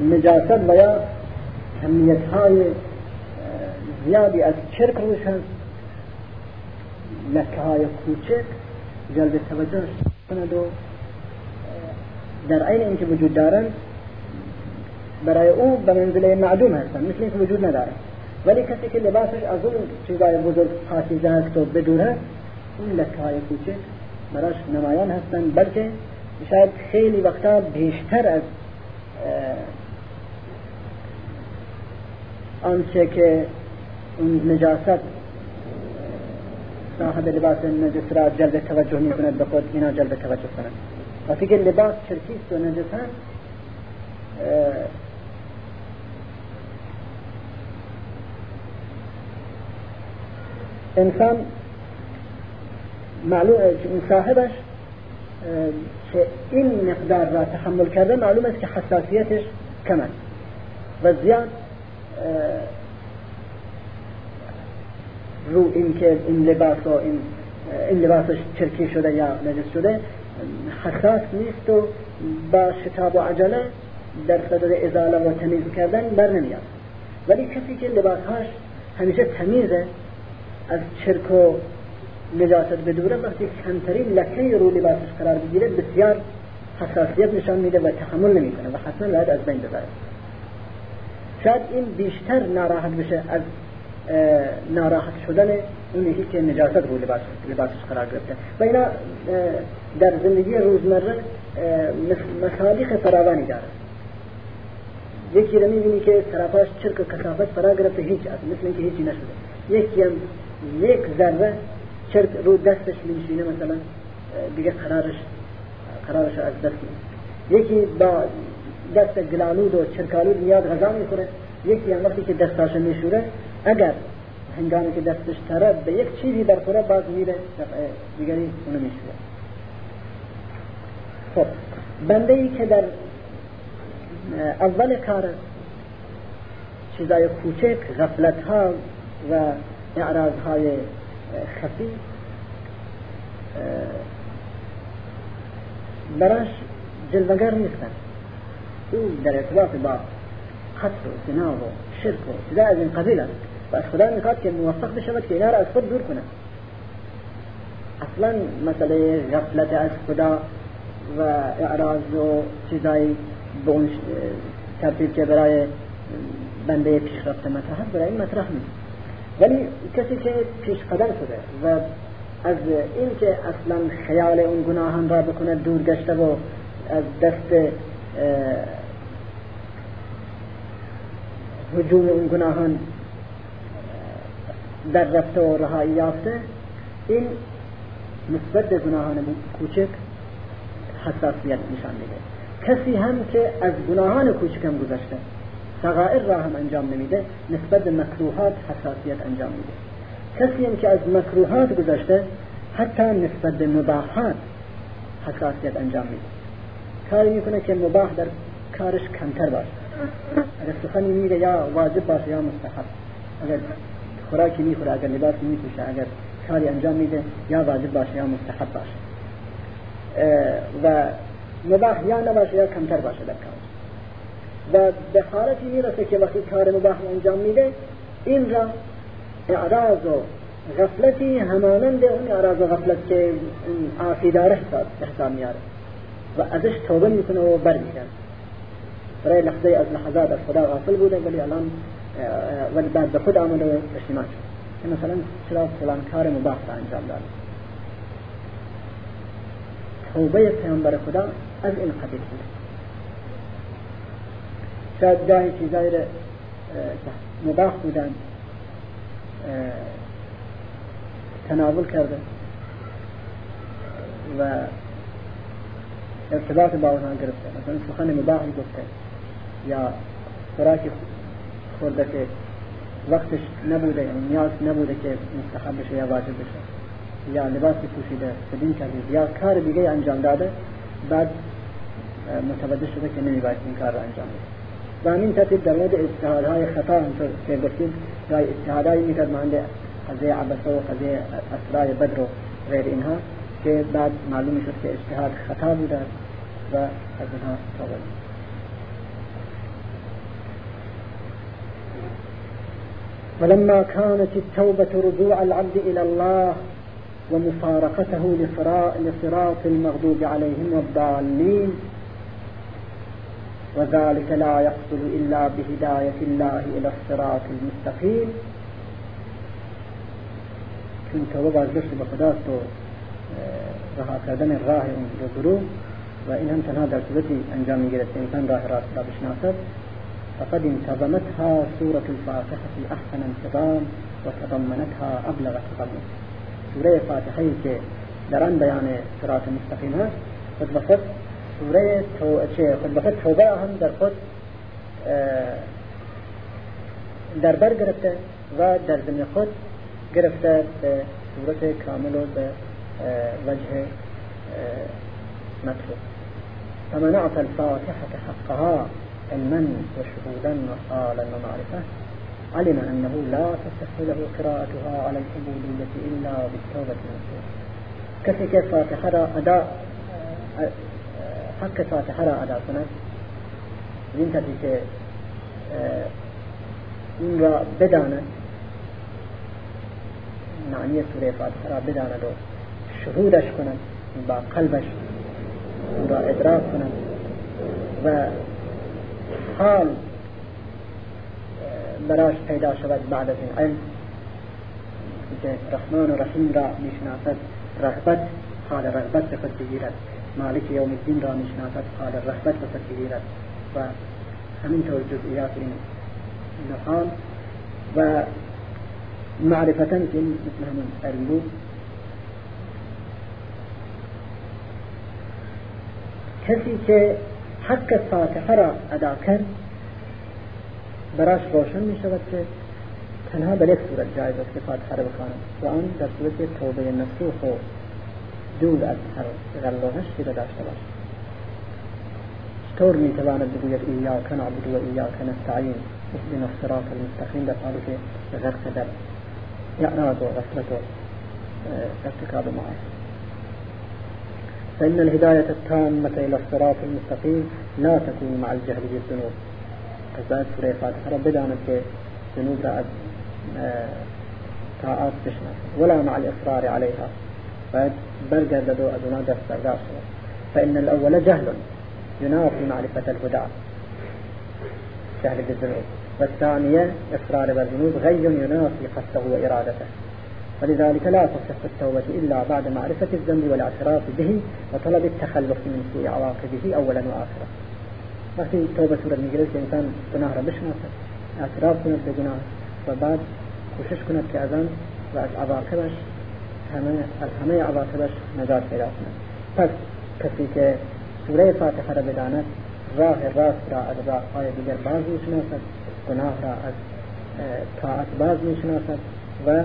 نجاست و یا کمیت های زیادی از چرک روش هست. لکه های کوچک جلب توجه کند و در عین اینکه وجود دارند برای او به منزله معدوم هستن مثل اینکه وجود نداره ولی کسی که لباسش از اون چیزای بزرگ پاکیزه هست و بدونه اون لکه های کوچک براش نمایان هستن بلکه شاید خیلی وقتا بیشتر از آنچه که اون نجاست صاحب لباس نجس را جلب توجه می کند به خود اینا جلب توجه کند وقتی که لباس چرکیست و نجس هست. انسان معلوم صاحبش که این مقدار را تحمل کرده معلوم است که حساسیتش کم است. و زیاد رو این که این لباس و این این لباسش چرکی شده یا نجس شده حساس نیست و با شتاب و عجله در صدد ازاله و تمیز کردن بر نمیاد. ولی کسی که لباسهاش همیشه تمیزه از چرک و نجاست بدوره وقتی کمترین لکه رو لباسش قرار بگیره بسیار حساسیت نشان میده و تحمل نمی‌کنه و حتما باید از بین ببره. شاید این بیشتر ناراحت بشه از ناراحت شدن اون یکی که نجاست رو لباس لباسش قرار گرفته. و اینا در زندگی روزمره مصادیق فراوانی داره. یکی رو می‌بینی که طرفاش چرک و کسافت فرا گرفته هیچ از مثل اینکه هیچی نشده. یکی هم یک ذره چرک رو دستش میشینه مثلا دیگه قرارش قرارش از دست یکی با دست گلالود و چرکالود میاد غذا می‌خوره. یکی هم وقتی که دستاش میشوره اگر هنگامی که دستش تره به یک چیزی برخوره باز میره دیگری اونو میشوره. خب بنده ای که در اول کار چیزای کوچک غفلت ها و اعراض های خفی براش جلوگر نیستن. او در ارتباط با قتل و زنا و شرک و چیزا از این قبیل است و از خدا می‌خواد که موفق بشود که اینا را از خود دور کنه. اصلا مسئله غفلت از خدا و اعراض و چیزایی به ترتیب که برای بنده پیشرفته مطرح برای این مطرح نیست. ولی کسی که پیش قدم شده و از این که اصلا خیال اون گناهان را بکنه دور گشته و از دست هجوم اون گناهان در رفته و رهایی یافته. این نسبت به گناهان کوچک حساسیت نشان میده. کسی هم که از گناهان کوچک هم گذشته صغائر را هم انجام نمیده نسبت به مکروهات حساسیت انجام میده. کسی هم که از مکروهات گذشته حتی نسبت مباحات حساسیت انجام میده. کاری می‌کنه که مباح در کارش کمتر باشه. اگر سخنی میگه یا واجب باشه یا مستحب. اگر خوراکی می‌خوره اگر لباس میپوشه اگر کاری انجام میده یا واجب باشه یا مستحب باشه. و مباح یا نباشه یا کمتر باشه در کار. و به حالتی می‌رسه که وقتی کار مباح انجام میده این را اعراض و غفلتی همانند اون اعراض و غفلت که عافیداره حساب میاره. و ازش توبه می‌کنه و برمیگرد برای لحظه از لحظات از خدا غافل بوده ولی الان ولی بعد به خود آمده و پشیمان شد مثلا چرا فلان کار مباح را انجام داد. توبه پیامبر خدا از این قبیل بوده شاید گاهی چیزایی را مباح بودن تناول کرده و ارتباط با اونها گرفته. مثلا سخن مباحی گفته. یا خوراکی خورده که وقتش نبوده یعنی نیاز نبوده که مستحب بشه یا واجب بشه. یا لباسی پوشیده بدین کرده یا کار دیگه انجام داده بعد متوجه شده که نمیباید این کار را انجام بده. و همین ترتیب در مورد اجتهادهای خطا همطور که گفتیم رای اجتهادهایی می‌کرد مانند قضیه عبسه و قضیه اسرای بدر و غیر اینها که بعد معلوم شد که اجتهاد خطا بوده و از اینها توبه ولما كانت التوبة رجوع العبد إلى الله ومفارقته لصراط المغضوب عليهم والضالين وذلك لا يحصل إلا بهداية الله إلى الصراط المستقيم. چون توبة باز بشه به تو رها کردن راه دو گروه. و این هم تنها انجام میگیرد که انسان راه راست فقد انتظمتها سورة الفاتحة في أحسن انتظام وتضمنتها أبلغ تضمن سورة فاتحة که در آن بیان صراط مستقیم هست خود بخود سورة تو... خود بخود توبة هم در خود در بر گرفته و در ضمن خود گرفته به صورت کامل و به وجه مطلوب. فمن أعطى الفاتحة حقها علما وشهودا وحالا ومعرفة. علم أنه لا تصح له قراءتها على العبودية إلا بالتوبة النصوح کسی که فاتحه ادا حق فاتحه را ادا کند این کسی که این را بداند معنی سورة فاتحة را بداند و شهودش با قلبش را ادراک کند و حال براش پیدا شود بعد از این علم. که رحمان و رحیم را میشناسد رغبت حال رغبت به خود بگیرد. مالک یوم الدین را میشناسد حال رغبت به خود بگیرد. و همینطور جزئیات این حال و معرفتا که مثل همون علم بود. کسی که حق فاتحه را ادا کرد. براش روشن می شود که تنها به یک صورت جایز است که فاتحه را بخواند و آن در صورت توبه نسوخ و دور از هر غل و نشتی را داشته باشد. چطور می تواند بگوید ایاک نعبد و ایاک نستعین اهدنا الصراط المستقیم در حالی که غرق در اعراض و غفلت و ارتكاب معاصي فإن الهداية التامة إلى الصراط المستقيم لا تكون مع الجهل بالذنوب. قصد سورة فاتحة رب دانت ذنوب را طاعات بشناس ولا مع الإصرار عليها. بعد برقد دو أدونا دست فإن الأول جهل ينافي معرفة الهدى جهل بالذنوب. والثانية إصرار بالذنوب غي ينافي قصده وإرادته. ولذلك لا تصح التوبة إلا بعد معرفة الذنب والاعتراف به وطلب التخلص من سوء عواقبه أولا وآخرا. وقتی توبة صورت میگیره که إنسان گناه را بشناسد اعتراف کند به گناه و بعد کوشش کند عواقبش همه عواقبش نجات پیدا کند. پس کسی که سوره فاتحه را بداند راه راست را از راه های دیگر باز میشناسد گناه را از طاعت باز میشناسد و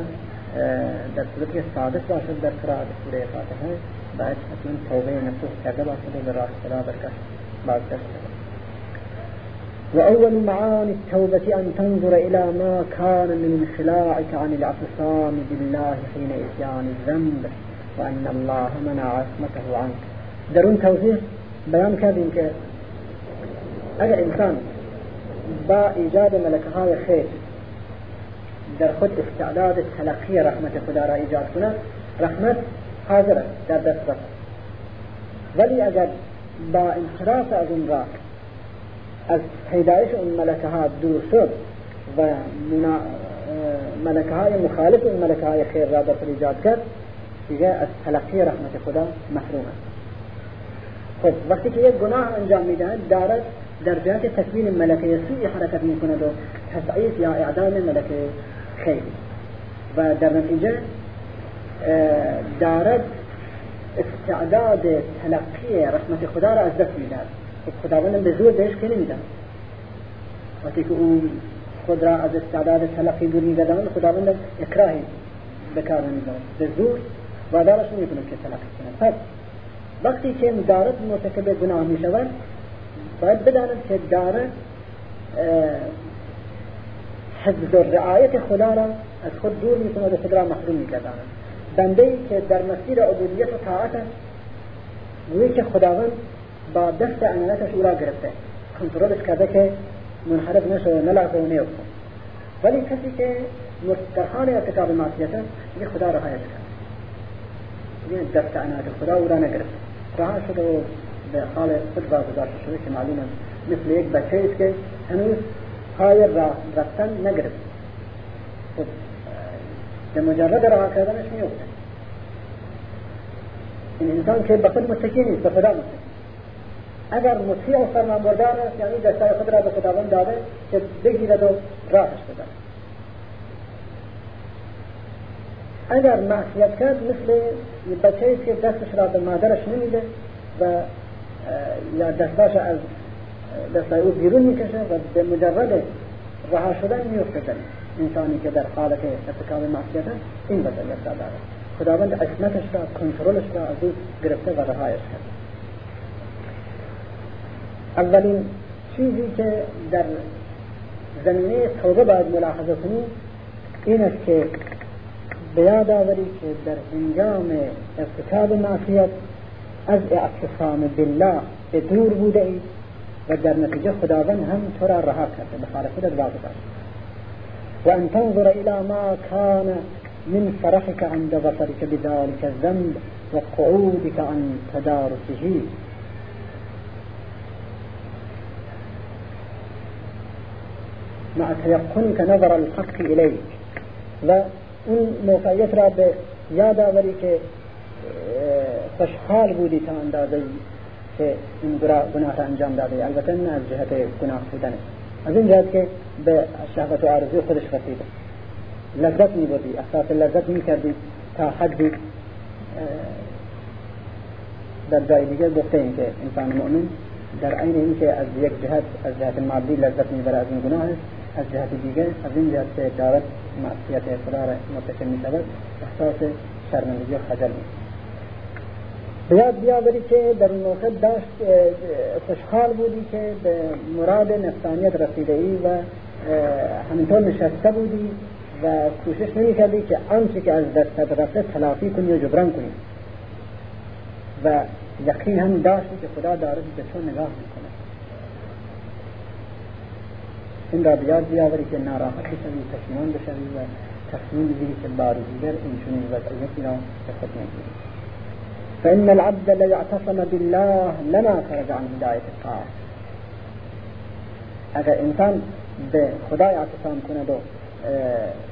در صورت که ثابت باشد در قرآن سوره فاتحه. باید حتما توبه نصوح کرده باشد و به راه خدا برکش بازگشت وأول معاني التوبة أن تنظر إلى ما كان من انخلاعك عن الاعتصام بالله حين إتيان الذنب وأن الله منع عصمته عنك درون توضيح بيان کردیم که اگر انسان با ایجاد ملکه های خیر در خود استعداد تلقی رحمت خدا را ایجاد کند رحمت حاضر در دست ولی اگر با انحراف از اون راه از پیدایش اون ملکه ها دور شد و ملکه های مخالف اون ملکه های خیر را در خود ایجاد کرد دیگه از تلقی رحمت خدا محروم است. خب وقتی که یک گناه انجام میدهد دارد در جهت تکوین ملکه سوی حرکت میکند و تضعیف یا اعدام ملکه خیر. و در نتیجه دارد استعداد تلقی رحمت خدا را از دست می‌دهد. خداوند به زور بهش که نمیدن وقتی که اون خود را از استعداد تلقی دور می‌دادن خداوند اکراهی به کار نمیدن به زور وادارش نمی‌کنه که تلقی کنه پس وقتی که دارد مرتکب گناه می‌شود باید بداند که داره حفظ و رعایت خدا را از خود دور می‌کنه و خود را محروم میگرداند. بنده ای که در مسیر عبودیت و طاعت است گویی که خداوند با دست عنایتش او را گرفته. کنترلش کرده که منحرف نشه و نلعبه و نیفته ولی کسی که در حال ارتکاب معصیت دیگه خدا رهایش کرد دیگه دست عنایت خدا او را نگرفت رها شده و به حال خود بازگذاشته شده که معلوم است مثل یک بچه است که هنوز پای راه رفتن نگرفت. خب به مجرد رها کردنش میفته این انسان که به خود متکی نیست به خدا متکی. اگر مطیع و فرمانبردار است یعنی دستای خود را به خداوند داده که بگیرد و راهش بدهد. اگر معصیت کرد مثل بچه که دستش را به مادرش نمیده و یا دستاش از دستای او بیرون می‌کشه و به مجرد رها شدن میفته انسانی که در حالت ارتکاب معصیت این وضعیت را دارد. خداوند عصمتش را کنترلش را از او گرفته و رهایش کرد. اولین چیزی که در زمینه توبه باید ملاحظه کنیم این است که به یاد آوری که در هنگام ارتکاب معصیت از اعتصام بالله به دور بوده ای و در نتیجه خداوند هم تو را رها کرده به خالق خودت واقع و ان تنظر إلى ما كان من فرحك عند بصرك بذلك الذنب وقعودك عن تدارسه مع تيقنك نظر الحق إليك و اون موقعیت را به یاد آوری که خوشحال بودی تا اندازه که این گناه را انجام داده. البته نه از جهت گناه بودن. از این جهت که به شهوت و آرزوی خودش رسیده لذت می بودی احساس لذت می کردی تا حدی در جای دیگه گفته این که انسان مؤمن در عین اینکه از یک جهت از جهت مادی لذت می‌بره از این گناه از جهت دیگه از این جهت که دارد معصیت خدا را مرتکب می شود احساس شرمندگی و خجل بیاد بیاوری که در این موقع داشت خوشحال بودی که به مراد نفسانیت رسیده ای و همینطور نشسته بودی و کوشش نمی کردی که آنچه که از دست رفته تلافی کنی و جبران کنی. و یقین هم داشتی که خدا دارد به تو نگاه می‌کنه. این را بیاد بیاوری که ناراحت بشوی پشیمان بشوی و تصمیم بگیری که بار دیگر این چنین وضعیتی را به خود نگیری. فإن العبد ليعتصم بالله لما خرج عن هداية الطاعة. اگر انسان به خدا اعتصام کند و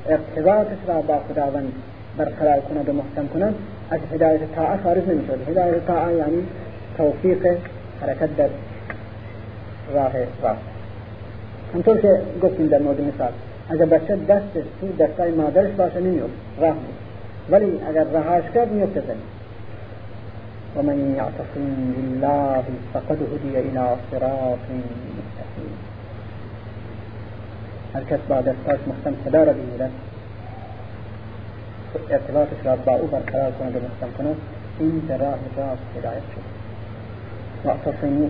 ارتباطش را با خداوند برقرار کند و محکم کند از هدایت طاعه خارج نمی شود هدایت طاعه یعنی توفیق حرکت در راه راست. همطور که گفتیم در مورد مثال اگر بچه دستش تو دستای مادرش باشه نمیفت راه ولی اگر رهاش کرد میفته زمین ومن يعتصم بالله فقد هدي إلى صراط مستقيم. هر کس با محکم خدا را بگیرد ارتباطش را با أو برقرار کند و محکم کند این در راه راست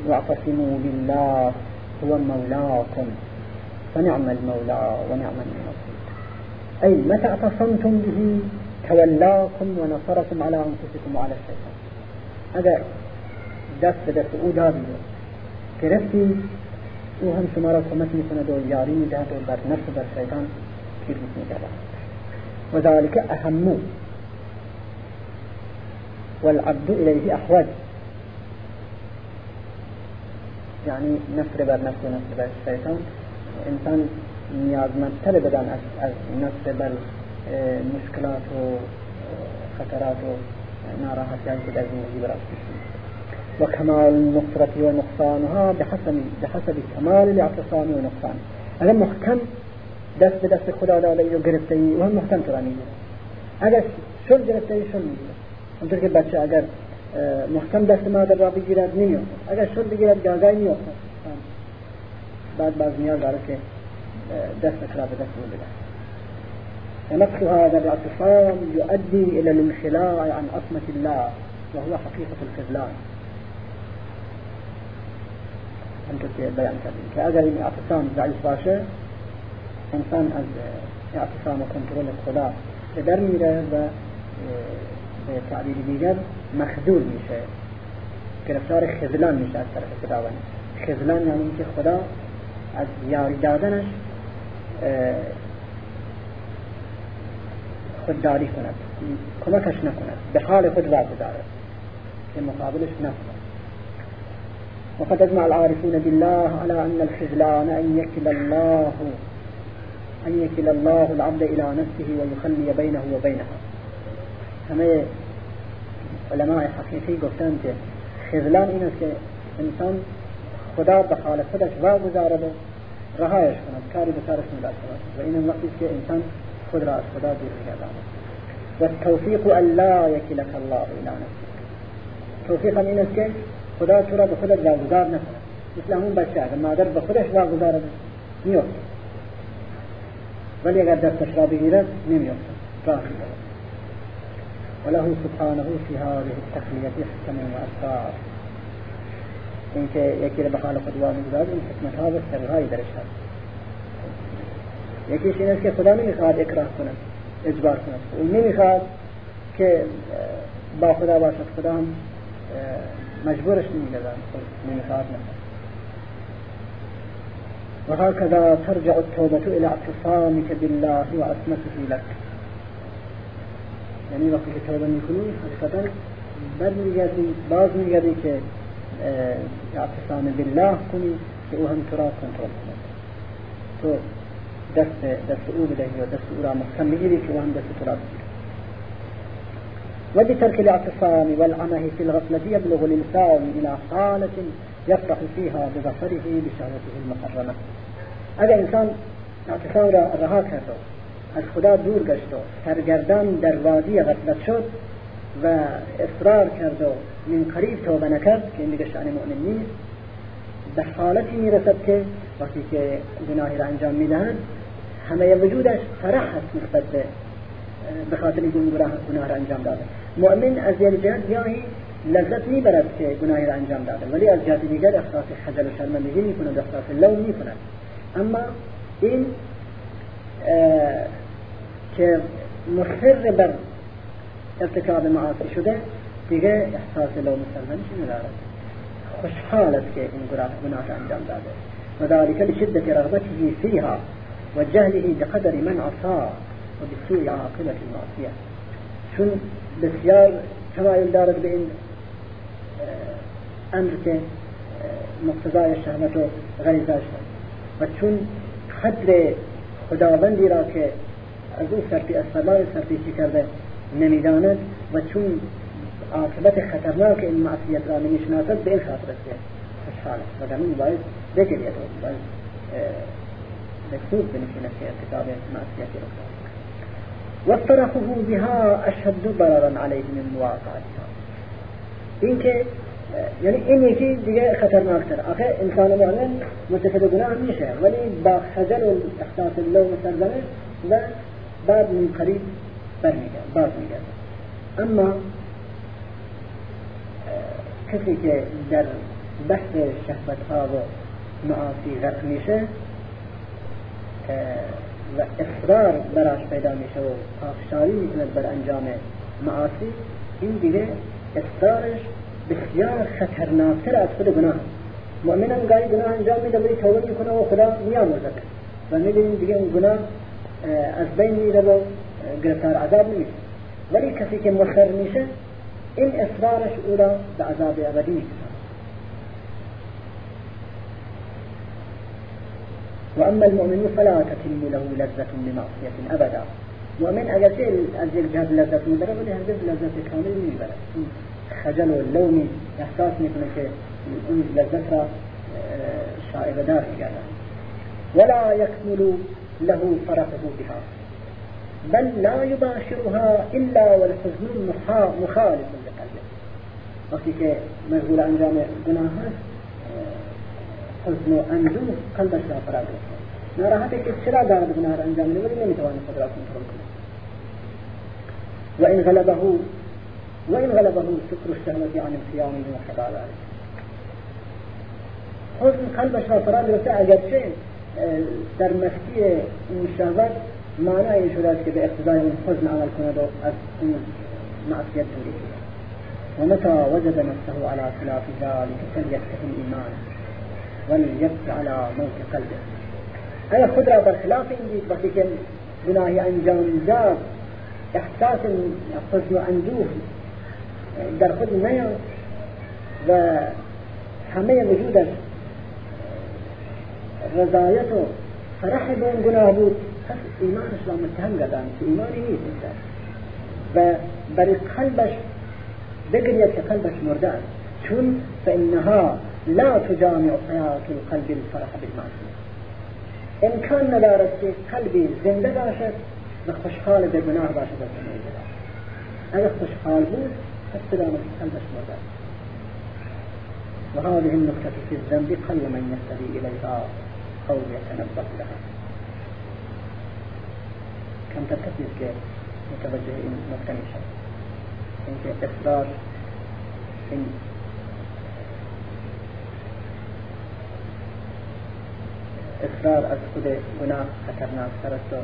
واعتصموا بالله هو مولاكم. فنعم المولى ونعم النصير أي متى اعتصمتم به؟ تولاكم ونصركم على أنفسكم وعلى الشيطان هذا دست به دست أو دادی گرفتی أو هم شما را کمک میکند و یاری میدهد و بر نفس بر شیطان تیر میکرد وذلك أهم والعبد إليه أحوج. يعني نفر بر نفس و نفر بر الشيطان انسان نیازمندتر بدن از نفر بر مشکلات و خطرات و که در زندگی براش وكمال النصرة ونقصانها بحسب بحسب كمال الاعتصام ونقصان هذا محكم. دست به دست خدا داده ای و گرفته ای هم محکم تو را میگیره اگر شل گرفته ای شل میگیره همطور که بچه اگر محکم دست مادر را بگیرد نمیافتد اگر شل بگیرد گاگای میافتد بعد باز نیاز داره که دستش را به دست بده ونقص هذا الاعتصام يؤدي إلى الانخلاع عن عصمة الله وهو حقيقة الخذلان که بیان کردیم که اگر این اعتصام ضعیف باشه إنسان از اعتصام و کنترل خدا به در و مخذول میشه گرفتار خزلان میشه از طرف خداوند خزلان یعنی اینکه خدا از یاری دادنش خودداری کند. کمکش نکند. به حال خود واگذارد که مقابلش نکند. وقد أجمع العارفون بالله على أن الخذلان أن يكل الله أن يكل الله العبد إلى نفسه ويخلي بينه وبينها. همه علماء حقیقی گفتند که خذلان این است که انسان خدا به حال خودش واگذارد و رهایش کند. کاری به سرش نداشته و این وقتی که انسان خود را از خدا دور میگرداند و توفیق الا یکلک الله إلى نفسه توفیق هم این است که خدا تو را به خودت واگذار نکند مثل همون بچه اگر مادر به خودش واگذارد میفته ولی اگر دستش را بگیرد نمیفته راه وله سبحانه في هذه التخلية حكم وأسرار اینکه یکی رو به حال خود وامیگذارد این حکمت و درش هست یکیش این است که خدا نمی‌خواد اکراه کند اجبار کند. او نمی‌خواد که با خدا باشد. خدا هم مجبورش نمی‌گذارد نمی‌خواد نکند وهكذا ترجع التوبة إلى اعتصامك بالله وعصمته لك. یعنی وقتی که توبه می‌کنی حقیقتا برمیگردی باز میگردی که اعتصام بالله کنی که او هم را کنترل تو دست دست او بدهی و دست او را محکم بگیری که او هم دست تو را بگیری وبترك الاعتصام والعمه في الغفلة يبلغ الإنسان إلى حالة يفرح فيها بظفره بشهوته المحرمة اگر انسان اعتصام را رها کرد از خدا دور گشت و سرگردان در وادی غفلت شد و اصرار کرد و من قریب توبه نکرد که این دیگه شأن مؤمن نیست به حالتی می‌رسد که وقتی که گناهی را انجام می‌دهد همه وجودش فرح هست نسبت به به خاطر اینکه اون گناه را انجام داده. مؤمن از یک جهت گاهی لذت می‌برد که گناهی را انجام داده. ولی از جهت دیگر احساس خجل و شرمندگی می‌کند احساس لوم می‌کند. اما این که مصر بر ارتکاب معاصی شده دیگه احساس لوم سرزنشی ندارد. خوشحال است که این گناه انجام داده. وذلك لشدة رغبته فيها. وجهله بقدر من عصاه وبسوء عاقبة المعصية. چون بسیار تمایل دارد به این أمر که مقتضای شهوت و غریزه و چون قدر خداوندی را که از أو سرپی از سرمای سرپیچی کرده نمیداند و چون عاقبت خطرناک این معصیت را نمیشناسد به این خاطر مکتوب بنشیند که ارتکاب معصیتی رخ وطرحه بها أشد ضررا عليه من مواقعتها. اینکه یعنی این یکی دیگه خطرناکتر آخه انسان مؤمن مرتکب گناه میشه ولی با خجل و احساس اللوم سرزنش بعد من قریب برمیگرد باز میگرد. اما کسی که در بحث شهوت ها و معاصی غرق میشه و اصرار براش پیدا میشه و پافشاری می‌کند بر انجام معاصی این دیگه اصرارش بسیار خطرناکتر از خود گناه. مؤمن هم گاهی گناه انجام میده ولی توبه می‌کنه و خدا میآمرزد و می‌بینیم دیگه اون گناه از بین میره و گرفتار عذاب نمیشه ولی کسی که مصر میشه این اصرارش او را به عذاب ابدی می‌کشد وأما المؤمن فلا تتم له لذة بمعصية أبدا. مؤمن أجل یک جهت لذت میبره ولی هرگز لذت کامل نمیبره خجل و لومی احساس میکنه که اون لذت شائبة دار میگردن ولا يكمل له فرحه بها. بل لا يباشرها إلا والحزن مخالف لقلبه. وقتی که مشغول انجام گناه حسن አንዱ ከልበሽ ያፈራሉ نراها تكيس شلا دارد بنهار أنجام لمن لم يتوانى قدرات من كرمكم وإن غلبه وإن غلبه شكر الشهوة عن القيام بما ذلك. حسن قلبش فراد وسع جبشه در مخفي إن شهوات معنى يشهدات كده اقتضاء من حزن على الكنود معصية ومتى وجد نفسه على خلاف ذلك فليكتفي الإيمان وليبكي على موت قلبه. اگر خود را بر خلاف این دید وقتی که إحساس حزن و در خود نیاد و همه وجودش رضایت و فرح به اون گناه بود. پس ایمانش را متهم کردن که ایمانی نیست و برای قلبش بگرید که قلبش مرده است. چون فإنها لا تجامع حیات القلب الفرح بالمعصیه امکان ندارد که قلبی زنده باشد و خوشحال به گناه باشد از اگر خوشحال بود پس سلامت قلبش مرده وهذه النقطة في الذنب قل من يهتدي إليها أو يتنبه لها كم تركز که متوجه این نکته میشه؟ اینکه اصرار اصرار از خود گناه خطرناکتر است و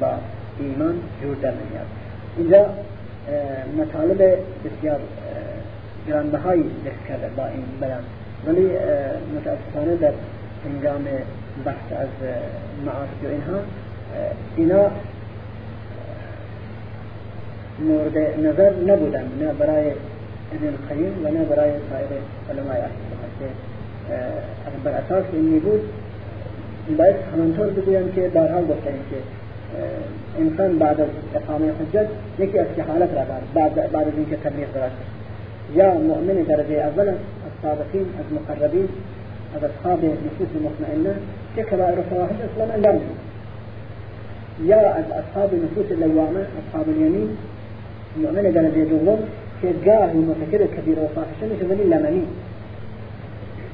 با ایمان جور در نمیاد. اینجا مطالب بسیار گرانبهایی ذکر کرده با این بیان. ولی متاسفانه در هنگام بحث از معاصی و اینها اینا مورد نظر نبودن نه برای ابن القیم و نه برای سایر علمای اهل که بر اساس این بود باید همانطور بگویم که حال گفتیم که انسان بعد از اقامه حجت یکی از حالت را بعد بعد از اینکه تبلیغ دارد. یا مؤمن درجه اول از صادقین از مقربین از اصحاب نفوس مطمئنه که کبائر فواحش أصلا انجام یا از اصحاب نفوس لوامه اصحاب اليمين مؤمن درجه دوم که گاهی مرتکب کبیر و فاحشه میشه ولی لمنی.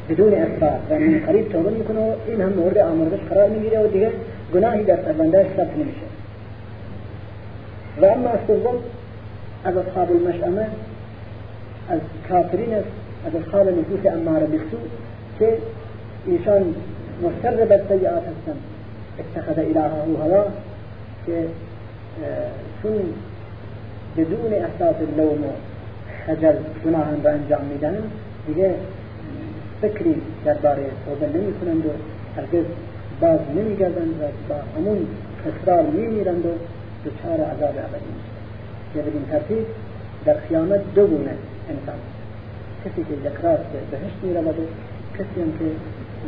بدون اصرار و من قریب توبه می‌کنه و این هم مورد آمرزش قرار می‌گیره و دیگه گناهی در سربندهش ثبت نمیشه. و اما سوم از اصحاب المشأمه از کافرین است از اصحاب نفوس اماره بسو که ایشان مستر بر سیئات هستن اتخذ الهه هوا که چون بدون احساس اللوم و خجل را انجام میدن دیگه فکری درباره توبه نمی کنند و هرگز باز نمی گردند و با همون اصرار می میرند و دچار عذاب ابدی میشه بدین ترتیب در قیامت دو گونه انسان کسی که ذکرات به بهشت می رود و کسی هم که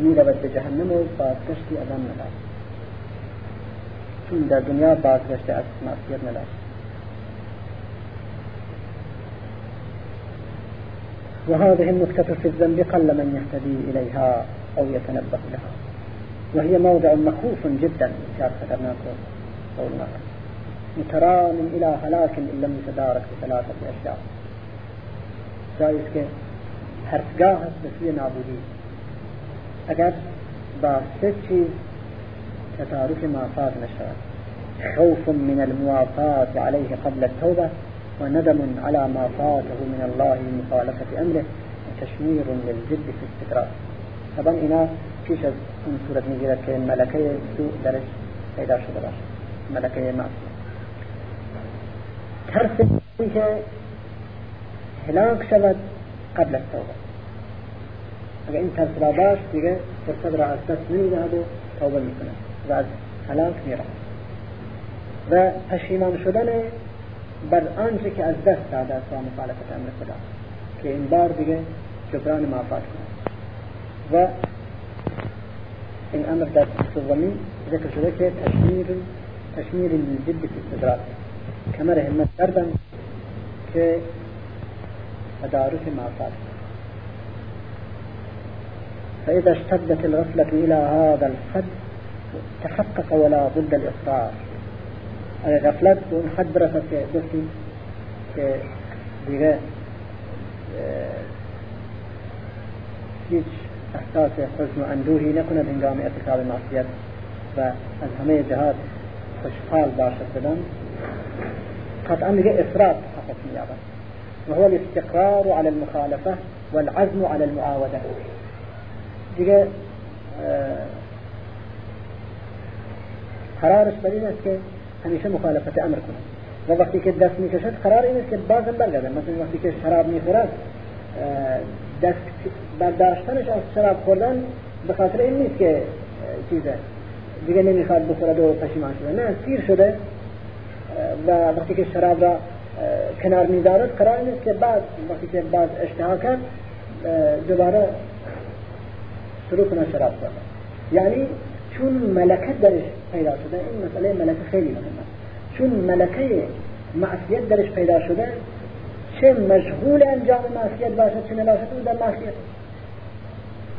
می رود به جهنم و بازگشتی ادم ندارد. چون در دنیا بازگشت از معصیت ندارد. وهذه النكتة في الذنب قل من يهتدي إليها أو يتنبه لها وهي موضع مخوف جدا كان ذكرناكم قولنا مترام إلى هلاك إن لم يتدارك بثلاثة أشياء. جاییست که هرگاه است به سوی نابودی اگر با سه خوف من الموافات عليه قبل التوبة وندم على ما فاته من الله مخالفة أمره وتشمير للجد في استدراك طبعا اینا پیش از اون صورت میگیرد که سوء درش پیدا شده باشه ملکه معصیه ترس که هلاک قبل از توبه. اگر این ترس را داشت دیگه فرصت را از دست نمیدهد و توبه میکنه و از هلاک میرود. و پشیمان شدن بر آنچه که از دست داده است با مخالفت أمر خدا. که این بار دیگه جبران معافات کنه. و این أمر در سومی ذکر شده که تشمیر تشمیر الجد فی استدراک کمر همت کردن که تدارك معافات فإذا اشتدت الغفلة إلى هذا الحد تحقق ولا بد الإصرار. غفلت به اون حد برسد که گفتیم که دیگه هیچ احساس حزن و اندوهی نکند هنگام ارتکاب معصیت و از همه جهات خوشحال باشد بدن قطعا دیگه اصرار تحقق مییابد. وهو الاستقرار على المخالفة والعزم على المعاودة. دیگه قرارش بر این است که همیشه مخالفت امر کنه. و وقتی که دست می‌کشد قرار این که بازم برگرده مثلا وقتی که شراب می‌خورد دست برداشتنش از شراب خوردن به خاطر این نیست که چیزه دیگه نمی‌خواد بخورد و پشیمان شده. نه سیر شده. و وقتی که شراب را کنار میدارد قرار نیست که بعد وقتی که بعد اشتها کرد دوباره شروع کنه شراب کنه یعنی چون ملکت درش پیدا شده؟ این مسئله ملکه خیلی مهمه. چون ملکه معصیت درش پیدا شده چه مشغول انجام معصیت باشد چه نباشد أو در معصیت؟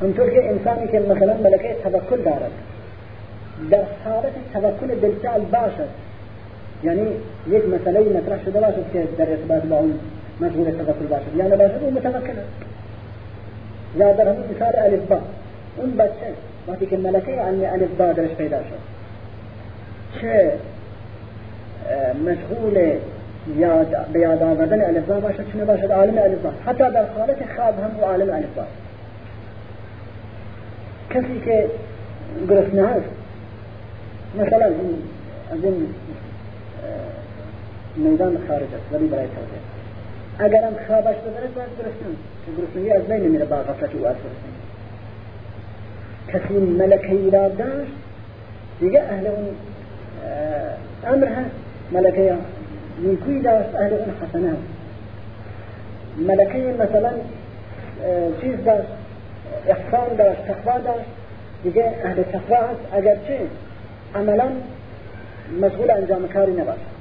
همطور که انسانی که مثلا ملکه توکل دارد در حالت توکل دلسال باشد یعنی یک مسئله مطرح شده باشد که در ارتباط با اون مشغول توکل باشد یا نباشد أو متوکل یا در همون مثال الف با اون بچه وقتی که ملکه یعنی الف با درش پیدا شد چه مشغول یاد به یاد آوردن ألف با باشد چه نباشد عالم ألف با حتی در حالت خواب هم عالم ألف با کسی که گرسنه هست مثلا از این میدان خارج است ولی برای توضیح اگرم خوابش ببرد باید گرسنه که گرسنگی از بین نمیره با غفلت أو از گرسنگی کسی ملکه را داشت دیگه أهل اون أمر هست ملکه نیکوی داشت أهل اون حسنه مثلا چیز داشت احسان داشت تقوا داشت دیگه أهل تقوا هست اگرچه عملا مشغول أنجام کاری نباشد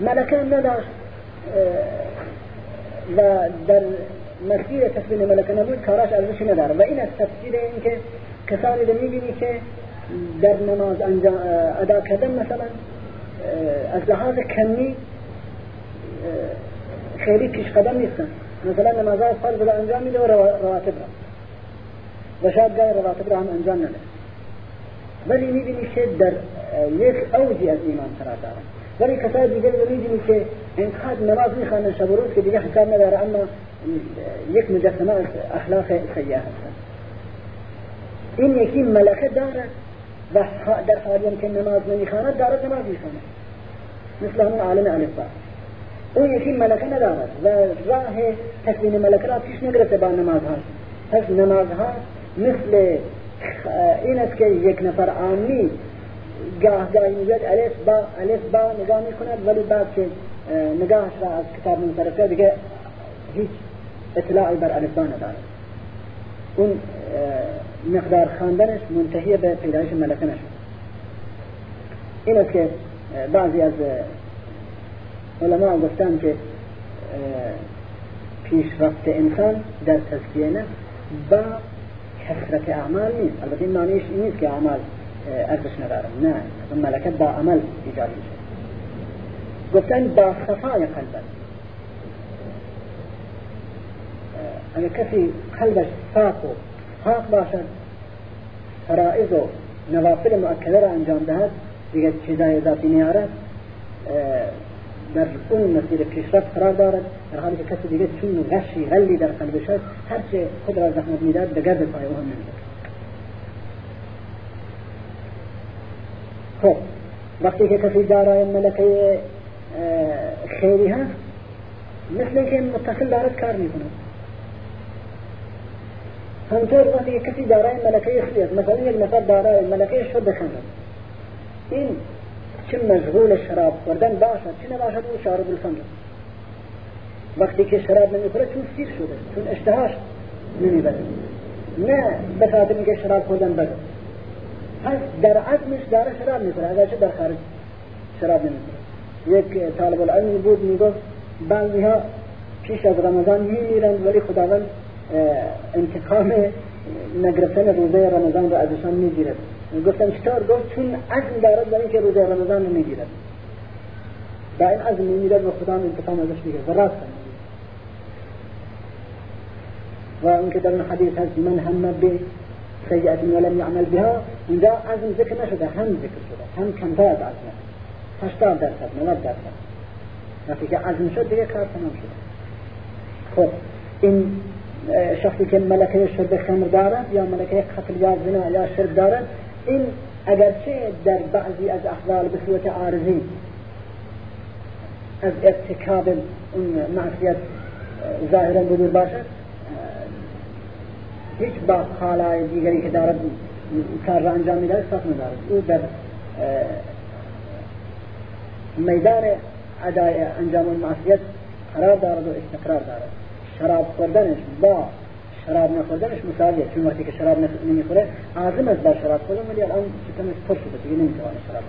ملکه نداشت و در مسیر تسلیم ملکه نبود کاراش ارزشی نداره و این از تفسیر این کسانی رو میبینی که در نماز انجام ادا کردن مثلا از لحاظ کمی خیلی پیش قدم نیستن. مثلا نماز فرض رو انجام میده و رواتب را. و شاید گاهی رواتب را هم انجام نده. ولی میبینی که در یک اوجی از ایمان قرار دارن ولی کسای دیگر رو میبینی که انقدر نماز میخوانن شب و روز که دیگه حساب نداره اما یک مجسمه اخلاق سیئه هستن. این یکی ملکه دارد و در حالی که نماز نمی‌خواند دارد نماز می‌خواند. مثل همون عالم الفا اون یکی ملکه ندارد و راه تسلیم ملکه را پیش نگرفته با نماز ها پس نماز ها مثل این است که یک نفر عامی گاه گاهی می‌گوید الف با الف با نگاه می‌کند ولی بعد که نگاهش را از کتاب منصرف دیگه هیچ اطلاعی بر الف با ندارد. اون مقدار خواندنش منتهی به پیدایش ملکه نشد این است که بعضی از علما گفتن که پیشرفت انسان در تزکیه نفس با کثرت اعمال نیست. البته این معنیش این نیست که اعمال ارزش نداره. نه ملکت با عمل ایجاد میشه. گفتن با صفای قلبت. اگر کسی قلبش صاف و پاک باشد فرائض و نوافل مؤکده را انجام دهد. دیگه چیزای اضافی نیارد در اون مسیر پیشرفت قرار دارد. در حالی که کسی دیگه چون غشی غلی در قلبش هست هرچه خود را زحمت میداد به گرد پای أو هم نمیداد خب وقتی که کسی دارای ملکه خیری هست مثل اینکه متصل دارد کار میکنه همطور وقتی کسی دارای ملکه خیری هست مثلا یک نفر دارای ملکه شد خمر این چه مشغول شراب خوردن باشد چه نباشد او شارب الخمر وقتی که شراب نمی‌خوره چون سیر شده چون اشتهاش نمی‌بره. نه به خاطر اینکه شراب خوردن بده. پس در عزمش داره شراب می‌خوره اگرچه در خارج شراب نمی‌خوره. یک طالب العلمی بود می‌گفت بعضی ها پیش از رمضان میمیرند ولی خداوند انتقام نگرفتن روزه رمضان را ازشان می‌گیرد. گفتم چطور گفت چون عزم دارد برای اینکه روزه رمضان رو می‌گیرد. با این عزم میمیرد و خدا انتقام ازش می‌گیرد و راست و اینکه در حدیث هست من هم به سیئت ولم یعمل بها اینجا عزم ذکر نشده هم ذکر شده هم کمتر از عزم. هشتاد درصد 90 درصد. وقتی که عزم شد دیگه کار تمام شده خب این شخصی که ملکه شرب خمر دارد یا ملکه قتل یا زنا یا شرک دارد این اگرچه در بعضی از احوال به صورت عارضی از ارتکاب اون معصیت ظاهرا بدور باشد هیچ با حالای دیگری که دارد کار را انجام میدهد صف ندارد. أو در میدان ادای انجام المعصیت قرار دارد و استقرار دارد. شراب خوردنش با شراب نخوردنش مساویه چون وقتی که شراب نمیخوره عازم از با شراب خوردن ولی الان شکمش پر شده دیگه نمیتوانه شراب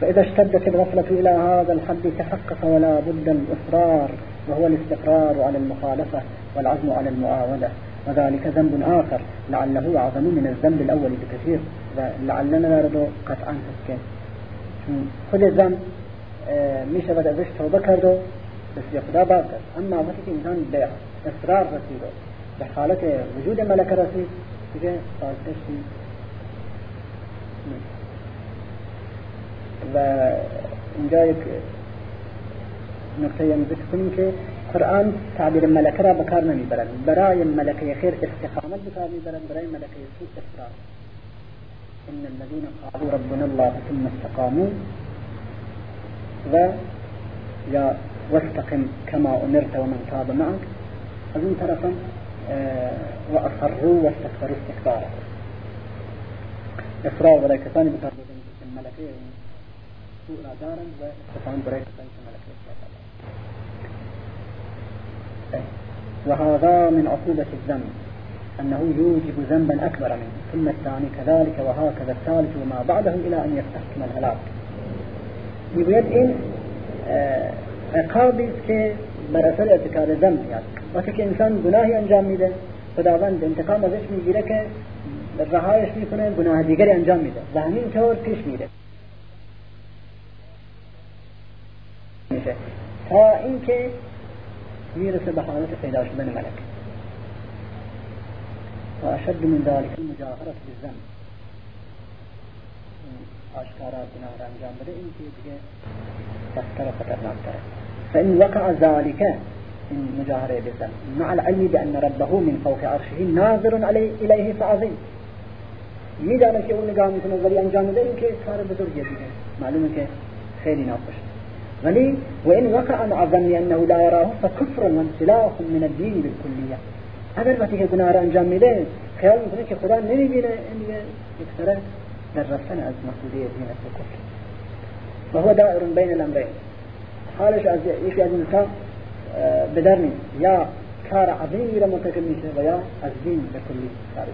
فإذا اشتدت الغفلة إلى هذا الحد تحقق ولا بد الإصرار وهو الاستقرار على المخالفة والعزم على المعاودة وذلك ذنب آخر لعله أعظم من الذنب الأول بكثير. لعلنا نرد قطعا تسكين. خود ذنب میشه و ازش توبه کرد و به خدا باز کرد اما وقتی که انسان به اصرار رسید و به حالت وجود ملکه رسید دیگه بازگشتی و اینجا یک نقطه هم ذکر کنیم که قرآن تعبیر ملکه را بکار نمیبرد. برای ملکه خیر استقامت بکار میبرد برای ملکه سوء اصرار. إن الذين قالوا ربنا الله ثم استقاموا و يا واستقم كما أمرت ومن تاب معك أظن طرفا آه وأصروا واستكبروا استكبارا إصرار ولا كثاني بتردد الملكية سوء دارا واستفان بريك الملكية وهذا من عقوبة الذنب أنه يوجب ذنبا أكبر منه. ثم الثاني كذلك وهكذا الثالث وما بعده إلى أن يستحكم الهلاك می‌گوید این عقابی است که بر اثر ارتکاب ذنب میاد. وقتی که انسان گناهی انجام میده خداوند انتقام ازش می‌گیره که رهایش می‌کنه گناه دیگری انجام میده و همین طور پیش میره. تا اینکه می‌رسه به حالت پیدا شدن ملک. و اشد من ذلك المجاهرة بالذنب. بده این که دیگه سختتر و خطرناکتر فإن وقع ذلك من مجاهرة بالذنب مع العلم بأن ربه من فوق عرشه ناظر عليه إليه فعظيم میدانه که اون نگاه میکنه ولی انجام میده این که کار بزرگیه دیگه. معلومه که خیلی ناخوش. ولی وإن وقع مع الظن أنه لا يراه فكفر وانسلاخ من الدين بالكلية اگر وقتی که گناه را انجام میده خیال میکنه که خدا نمیبینه این دیگه یک در رفتن از مقصودی دین کفر. وهو دائر بين الأمرين حالش از یکی از اینها بدر نیست یا کار عظیمی را میشه و یا از دین به کلی خارج.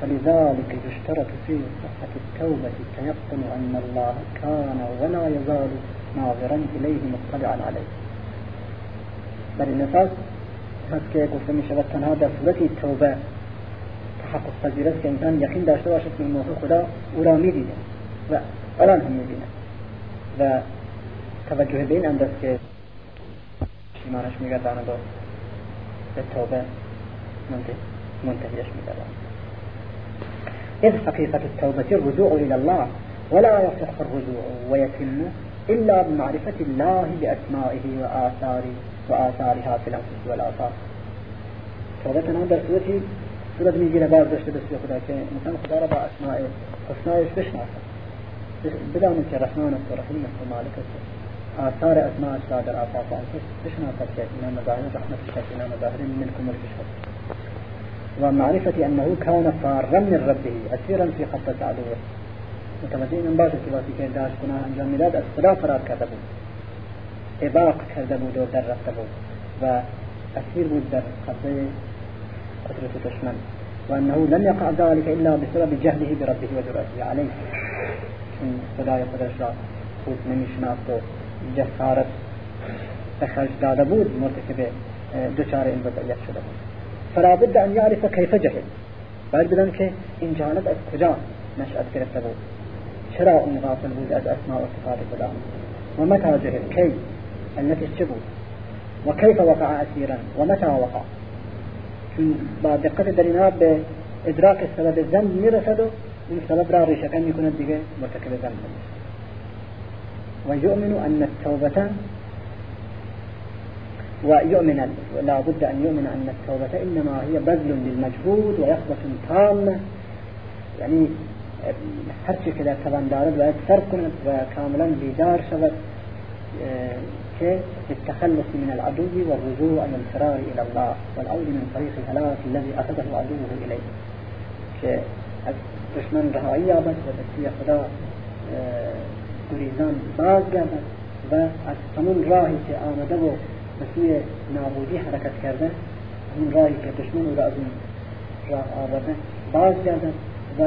فلذلك يشترط في صحة التوبة التيقن أن الله كان ولا يزال ناظرا إليه مطلعا عليه بل النفاس هست که گفته می شود تنها در پذیر است که انسان یقین داشته باشد که موقع خدا أو را میدیده و الان هم میبینه و توجه به این انداز که ایمانش میگرداند و به توبه منتهیش میگرداند إذ حقيقة التوبة الرجوع إلى الله ولا يصح الرجوع ويتم إلا بمعرفة الله بأسمائه وآثاره وآثارها في الأنفس والآثار. توبة تنها در صورتی صورت میگیره باز داشته سوی خدا که انسان خدا را با اسماء حسنایش بشناسه. بدانید که رحمان است و رحیم است و مالک است. آثار اسماء را در آفاق انفس بشناسد که اینا مظاهر رحمت است اینا مظاهر ملک و ومعرفة أنه كان فارا من ربه أسيرا في خطة عدوه متوجه من که وقتی که داشت گناه انجام میداد از خدا فرار کرده بود. اباق کرده بود و در رفته بود. و اسیر بود در قبضه قدرة دشمن وأنه لم يقع ذلك إلا بسبب جهله بربه وجرأته عليه. چون خدای خودش را خود نمیشناخت و جسارت به خرج داده بود مرتکب دچار این وضعیت شده فلا بد أن يعرف كيف جهل. باید بدن که این جهالت از کجا نشأت گرفته بود؟ چرا اون غافل بود از اسماء و صفات خدا ومتى جهل؟ كي التي بود؟ وكيف وقع أسيرا ومتى وقع؟ با دقت در اینا به ادراک سبب زن میرسد و این سبب را ریشکن میکند دیگه مرتکب زن ويؤمن أن التوبة ويؤمن لا بد أن يؤمن أن التوبة إنما هي بذل للمجهود ويقظة تامة يعني هر چی که در توان دارد باید صرف کند و کاملا بیدار شود. که التخلص من العدو والرجوع عن الفرار إلى الله والعود من طريق الهلاك الذي أخذه عدوه إليه. که دشمن رهایی یابد و به خدا گریزان بازگردد و از همون راهی که آمده و به سوی نابودی حرکت کرده همون راهی که دشمن أو را از اون راه آورده بازگردد و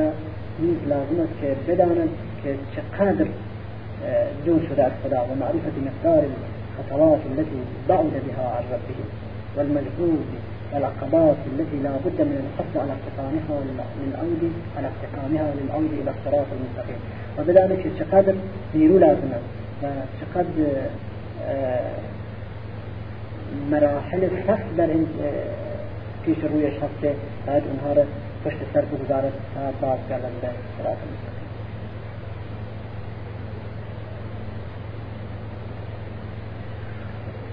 نیز لازم است که بداند که چقدر دور شده از خدا و معرفة مقدار الخطوات التي بعد بها عن ربه والمجهود والعقبات التي لا بد من الحث على اقتحامها للعود على اقتحامها للعود إلى الصراط المستقيم. وبذلك چقدر نیرو لازم و چقدر مراحل سخت در این پیش رویش هست که باید سر بگذارد تا باز کردن به صراط المستقیم.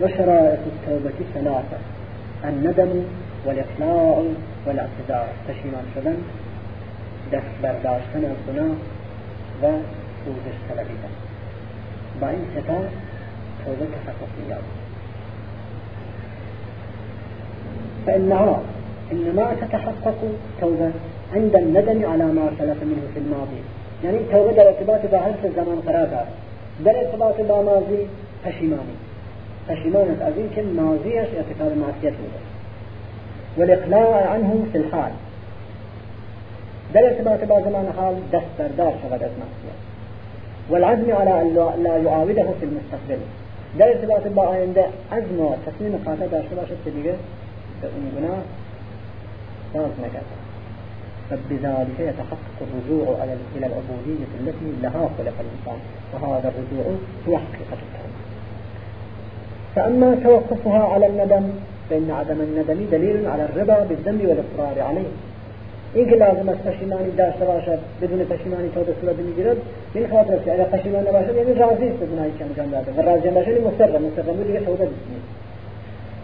وشرائط التوبة ثلاثة الندم والإقلاع والاعتذار. پشیمان شدن دست برداشتن از گناه و پوزش طلبیدن با این ستا توبه تحقق فإنها إنما تتحقق توبة عند الندم على ما سلف منه في الماضي. يعني توبة در ارتباط با هر زمان قرار دارد. در ارتباط با ماضی پشیمانی فشمال الأبي كم ماضيش يتكار معصيته والإقلاع عنه في الحال. بل ارتباط بعض زمان حال دستر دار شغل معصية. والعزم على أن لا يعاوده في المستقبل. بل ارتباط بعض عند عزم وتصميم قاتل دار شغل السبيل فإن لازم نكاتل فبذلك يتحقق الرجوع إلى العبودية التي لها خلق الإنسان. وهذا الرجوع هو حقيقة التوحيد. فأما توقفها على الندم فإن عدم الندم دليل على الرضا بالذنب والإصرار عليه. اینکه لازم است پشیمانی داشته بدون پشیمانی توبة صورت میگیرد این خاطر است اگر پشیمان نباشد یعنی راضی است گناهی که انجام داده. و راضی باشد یعنی مصر مصر بود دیگه توبه نیست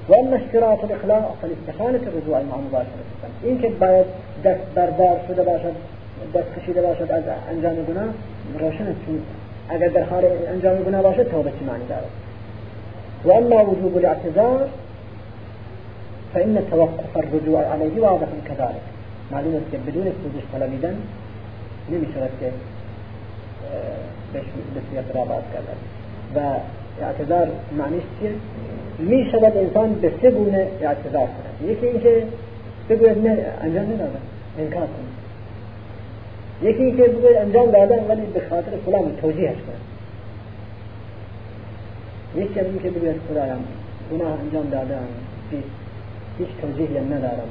و اشتراط الاخلاء فالاستحالة الرجوع مع مباشرة الذنب این که باید دست بردار شده باشد دست کشیده باشد انجام گناه روشن است. اگر در انجام گناه باشد توبه چه دارد؟ وأما وجوب الاعتذار فإن توقف الرجوع عليه واضح كذلك. معلومة بدون السجوش طلبيدا نمی شود که بسیار رابط کردن و اعتذار معنیش چیه؟ می انسان به سه گونه اعتذار کند یکی اینکه بگوید نه انجام ندادم انکار کنه یکی اینکه بگوید انجام دادم ولی به خاطر فلان توجیهش کنه یکی از اینکه بگوید خدایم گناه انجام دادم هیچ توجیهی ندارم.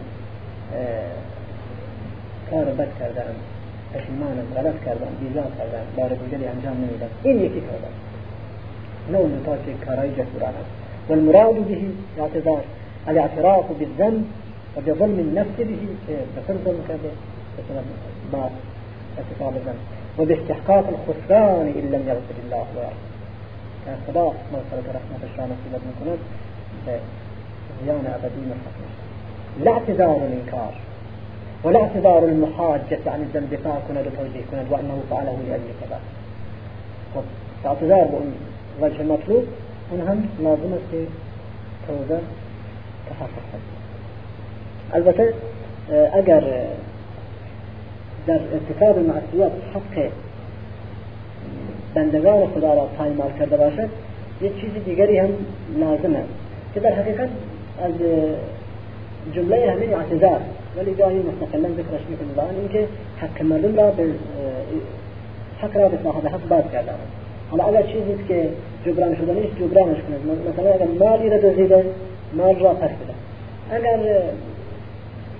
کار بد کردم. پشیمانم غلط کردم بیزار کردم. بار دیگری انجام نمیدم. این یکی توبه نوع نتاج کارای جسورانه والمراد به اعتذار. الاعتراف بالذنب وبظلم النفس به بسبب ظلم كذا بعض ارتكاب الذنب وباستحقاق الخسران إن لم يغفر الله ويرحمه خدا ما سر مغفرت رحمتش را نصیبت میکند به زیان ابدی ملحق میشه لا اعتذار الانکار ولا اعتذار المحاجة عن الذنب دفاع كند وتوجيه كند وأنه فعله لأجل كذا خب فاعتذار بأن وجه مطلوب اون هم لازمة في توزة تحقق کند. البته آه، اگر آه، در ارتكاب المعصيات حق بندگان خدا را پایمال کرده باشد یه چیز دیگری هم لازم است که در حقیقت از جمله همین اعتذار ولی گاهی مستقلا ذکرش می‌کنه بیان اینکه حق مردم را به حق را به صاحب حق باز کرده حالا اگر چیزی که جبران شده نیست جبرانش کند مثلا اگر مالی را دزدیده مال را پس بده. اگر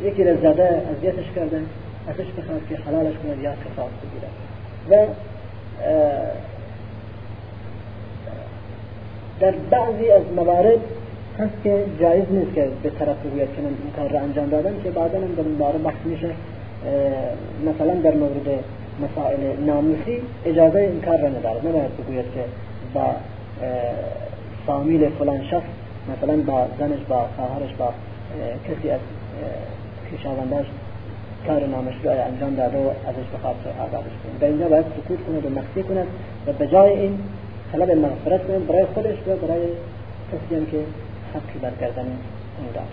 یکی را زده اذیتش کرده ازش بخواد که حلالش کند یا کفاف بگیره. و در بعضی از موارد هست که جایز نیست که به طرف رویت کنن این کار را انجام دادن که بعدا هم در این بحث میشه مثلا در مورد مسائل ناموسی اجازه این کار را ندارد نباید بگوید که با فامیل فلان شخص مثلا با زنش با خواهرش با کسی از خویشاونداش کار نامشروع انجام داده و ازش بخواد آزادش کنه در اینجا باید سکوت کنه و مخفی کند و به جای این طلب مغفرت کنه برای خودش و برای کسی هم که حقی برگردن اون دار.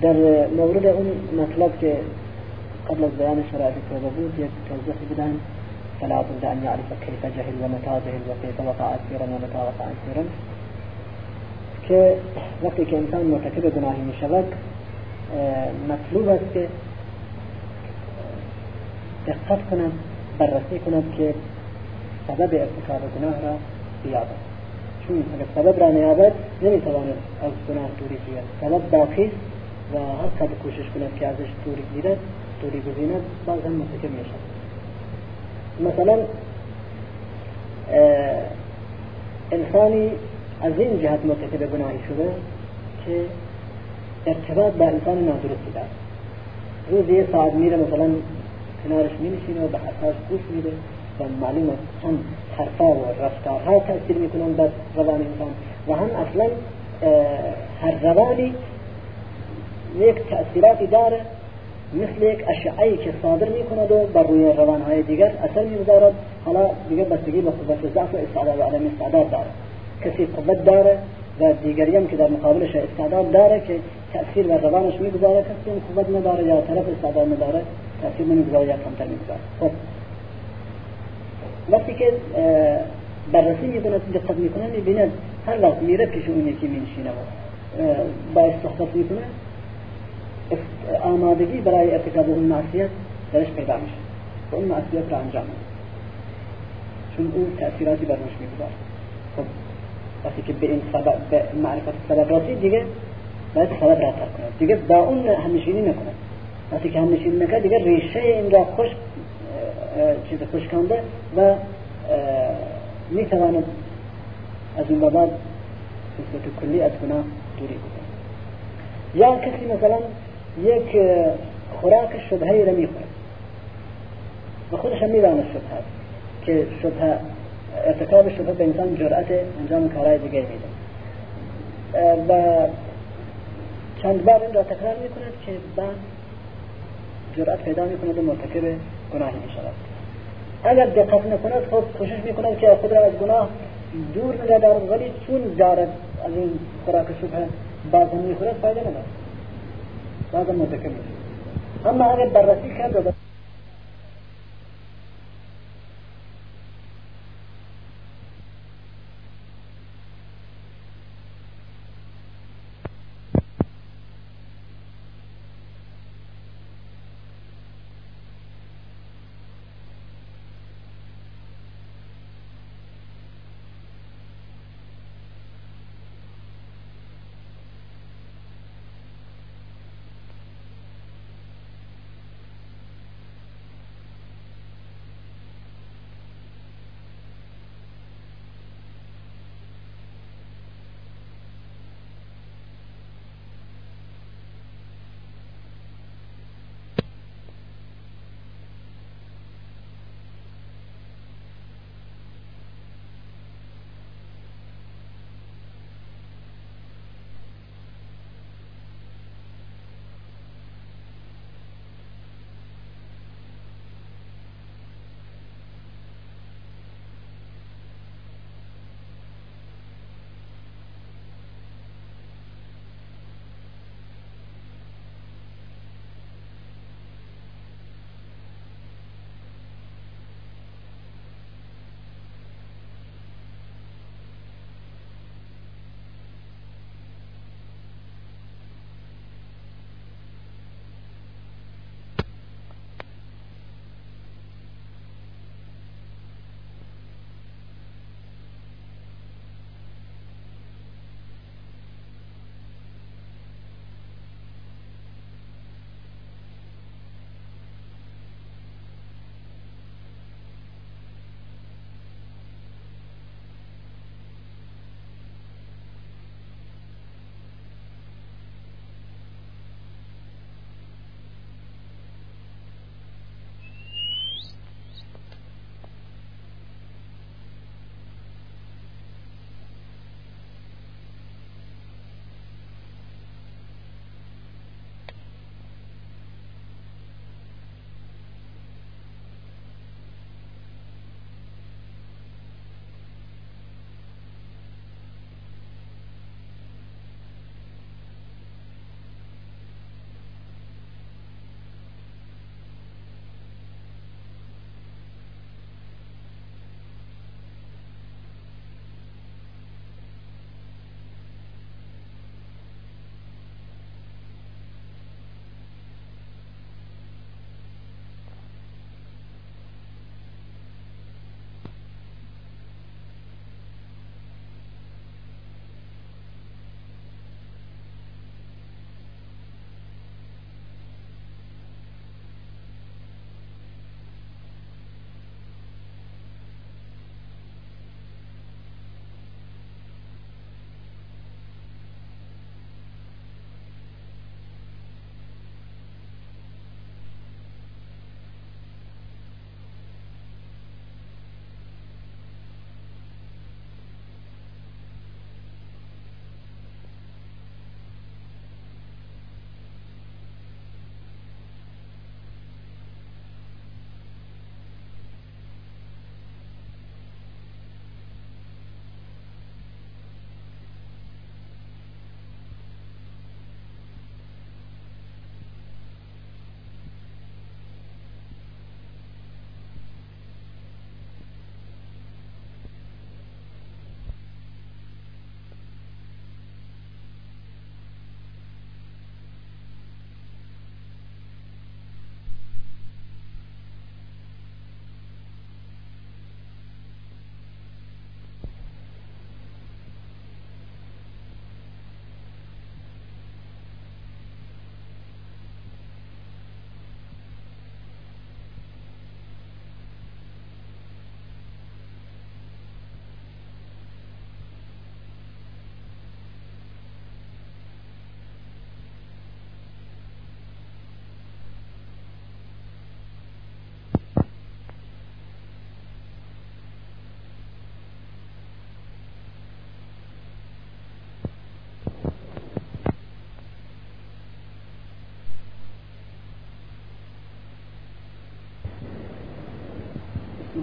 در مورد اون مطلب که قبل توبه بود یک توضیح بدن فلا بد أن يعرف كيف جهل ومتى جهل وكيف وقع أسيرا ومتى وقع أسيرا که وقتی که انسان مرتکب گناهی می شود مطلوب است که دقت کند بررسی کند که سبب ارتکاب گناه را بیابد. چون اگر سبب را نیابد نمیتواند از گناه دوری گیرد سبب باقی و هر قدر کوشش کند که ازش دوری گیرد. دوری گزیند باز هم مرتکب می شود مثلا انسانی از این جهت مرتکب گناهی شده که ارتباط با انسان نادرستی دارد روز یه ساعت میره مثلا کنارش می نشینه و به حرفاش گوش میده و معلوم است هم حرفا و رفتارها تأثیر می‌کنن بر روان انسان. و هم اصلا هر روانی یک تأثیراتی داره مثل یک اشعهی که صادر می‌کند و بر روی روانهای دیگر اثر می‌گذارد. حالا دیگه بستگی به قوت ضعف و استعداد و عدم استعداد داره. کسی قوت داره و دیگری هم که در مقابلش استعداد داره که تأثیر بر روانش می‌گذاره کسی هم قوت نداره یا طرف استعداد نداره تأثیر نمی‌گذاره یا کمتر می‌گذاره. خب. وقتی که بررسی می‌کنه دقت می‌کنه می‌بینه هر وقت میره پیش اون یکی مینشینه و با صحبت می‌کنه آمادگی برای ارتکاب اون معصیت درش پیدا میشه. و اون معصیت را انجام میده. چون اون تأثیراتی بر روش می‌گذاره خب وقتی که به این سبب به معرفت سبب رسید دیگه باید سبب را کنه. دیگه با اون همنشینی نکنه. وقتی که همنشینی نکنه دیگه ریشه این را خوش چیز خوش کنده و می‌تواند از این بعد نسبت کلی از گناه دوری بکنه. یا کسی مثلا یک خوراک شبهه را می‌خوره و خودش هم میدانه شبهه که شبهه ارتکاب شبهه به انسان جرأت انجام کارهای دیگه میده. و چند بار این را تکرار می‌کند که بعد جرأت پیدا می‌کند و مرتکب گناهی می‌شود. اگر دقت نکند خود کوشش می‌کند که خود را از گناه دور نگه دارد ولی چون دارد از این خوراک شبهه هم می‌خورد فایده ندارد. هذا المتكلم أما هذا البراسيل هذا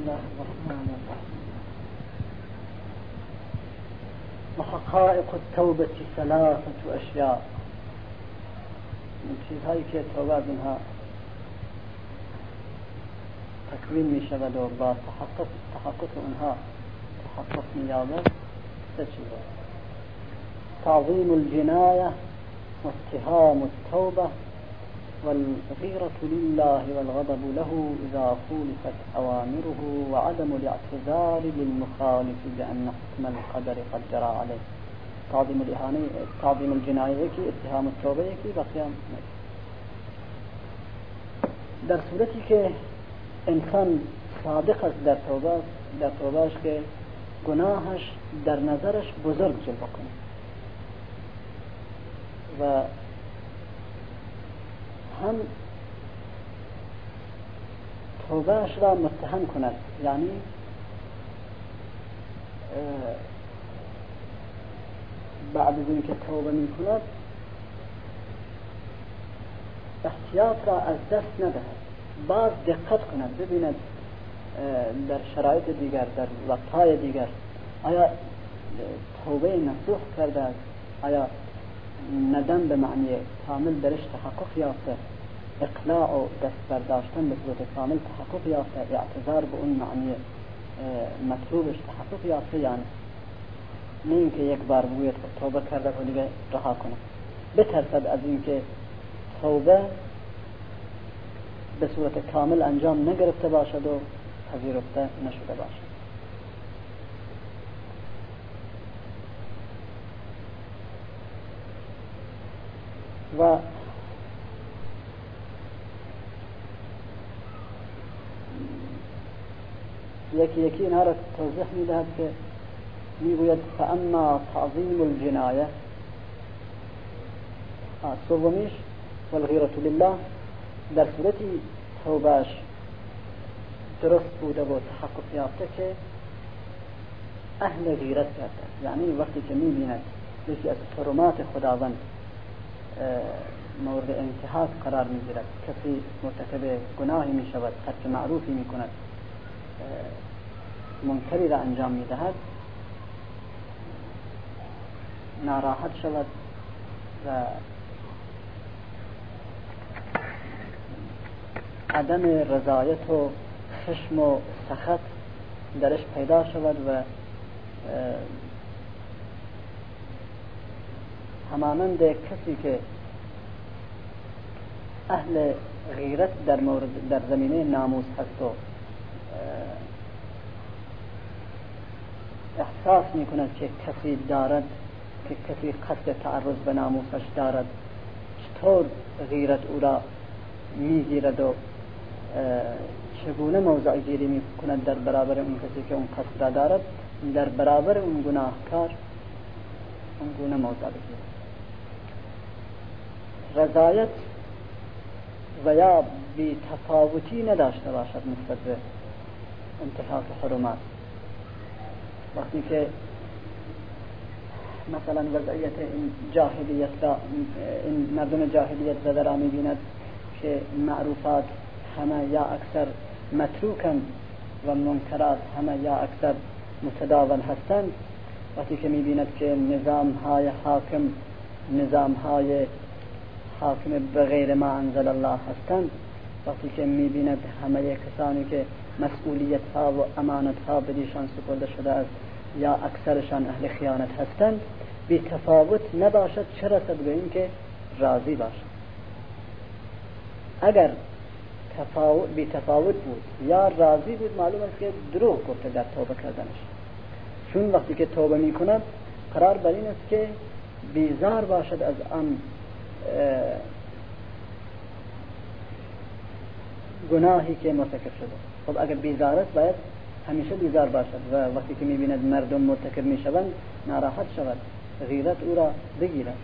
الله الرحمن الرحیم وحقائق التوبة ثلاثة أشياء. من چیزهایی که توبه از اینها تکوین می شود تحقق, تحقق اونها. تحقق می یابد سه چیز. تعظیم الجنایه واتهام التوبه. والغيرة لله والغضب له إذا خولفت أوامره وعدم الاعتذار للمخالف بأن حكم القدر قد جرى عليه. تعظيم الإهانة تعظيم الجناية اتهام التوبة بقيام در صورتی که انسان صادق است در توبه در توبهش که گناهش در نظرش بزرگ جلوه کنه. و هم توبهش را متهم کند. یعنی بعد از اینکه توبه می کند احتیاط را از دست ندهد. باز دقت کند ببیند در شرایط دیگر در وقتهای دیگر آیا توبه نصوح کرده است؟ آیا ندم به معنی کامل درش تحقق یافته؟ اقلاع و دست برداشتن به صورت کامل تحقق یافته. اعتذار به اون معنی مطلوبش تحقق یافته یعنی نه اینکه یک بار بگوید توبه کرده و دیگه رها کنه. بترسد از اینکه توبه به صورت کامل انجام نگرفته باشد و پذیرفته نشده باشد. و یکی یکی اینها را توضیح میدهد که میگوید فأما تعظیم الجنایه سومیش والغیرة لله در صورتی توبهش درست بوده و تحقق یافته أهل غیرت کرده یعنی وقتی که میبیند یکی از حرمات خداوند مورد انتهاک قرار میگیرد. کسی مرتکب گناهی شود ترک می کند منکری را انجام می دهد ناراحت شود و عدم رضایت و خشم و سخط درش پیدا شود و همانند کسی که اهل غیرت در مورد در زمینه ناموس هست و احساس می کند که کسی دارد که کسی قصد تعرض به ناموسش دارد. چطور غیرت او را می‌گیرد و چگونه موضع گیری می کند در برابر اون کسی که اون قصد دارد؟ در برابر اون گناهکار اون گونه موضع بگیرد. رضایت و یا بی تفاوتی نداشته باشد نسبت به انتحاک حرمات. وقتی که مثلا وضعیت این جاهلیت را این مردم جاهلیت را می‌بیند که معروفات همه یا اکثر متروکن و منکرات همه یا اکثر متداول هستند. وقتی که می‌بیند که نظام های حاکم نظام های حاکم به غیر ما انزل الله هستند. وقتی که می‌بیند همه کسانی که مسئولیت ها و امانت ها بدیشان سپرده شده است یا اکثرشان اهل خیانت هستند بی تفاوت نباشد چه رسد به این که راضی باشد. اگر تفاوت بی تفاوت بود یا راضی بود معلوم است که دروغ گفته در توبه کردنش. چون وقتی که توبه می کند قرار بر این است که بیزار باشد از آن گناهی که مرتکب شده. خب اگر بیزار است باید همیشه بیزار باشد و وقتی که می‌بیند مردم مرتکب می‌شوند ناراحت شود غیرت او را بگیرد.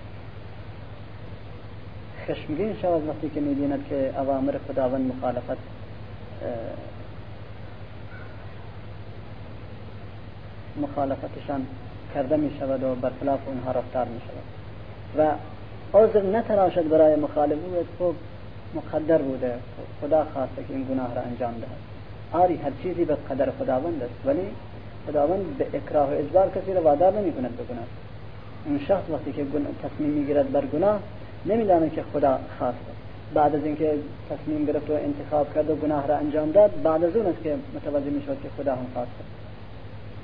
خشمگین شود وقتی که می‌بیند که اوامر خداوند مخالفت مخالفتشان کرده می شود و برخلاف اونها رفتار می شود و عذر نتراشد برای مخالف بود خب مقدر بوده. خدا خواسته که این گناه را انجام دهد. آری هر چیزی به قدر خداوند است. ولی خداوند به اکراه و اجبار کسی را وادار نمی کند به گناه اون شخص وقتی که تصمیم می‌گیرد بر گناه نمی‌داند که خدا خواسته بعد از اینکه تصمیم گرفت و انتخاب کرد و گناه را انجام داد بعد از اون است که متوجه می شود که خدا هم خواسته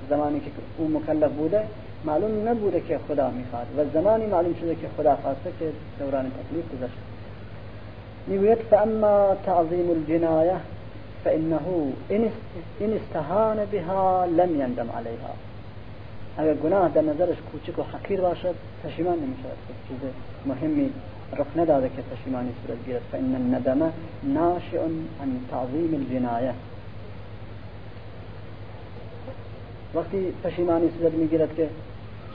زمانی که او مکلف بوده معلوم نبوده که خدا می‌خواد و زمانی معلوم شده که خدا خواسته که دوران تکلیف گذشت. می‌گوید فاما تعظیم الجنایه فإنه إن استهان بها لم یندم علیها اگر گناه در نظرش کوچک حقیر باشد پشیمان نمی شود چیز مهمی رخ نداده که پشیمانی صورت گیرد فإن الندم ناشئ عن تعظیم الجنایه. وقتی پشیمانی صورت میگیرد که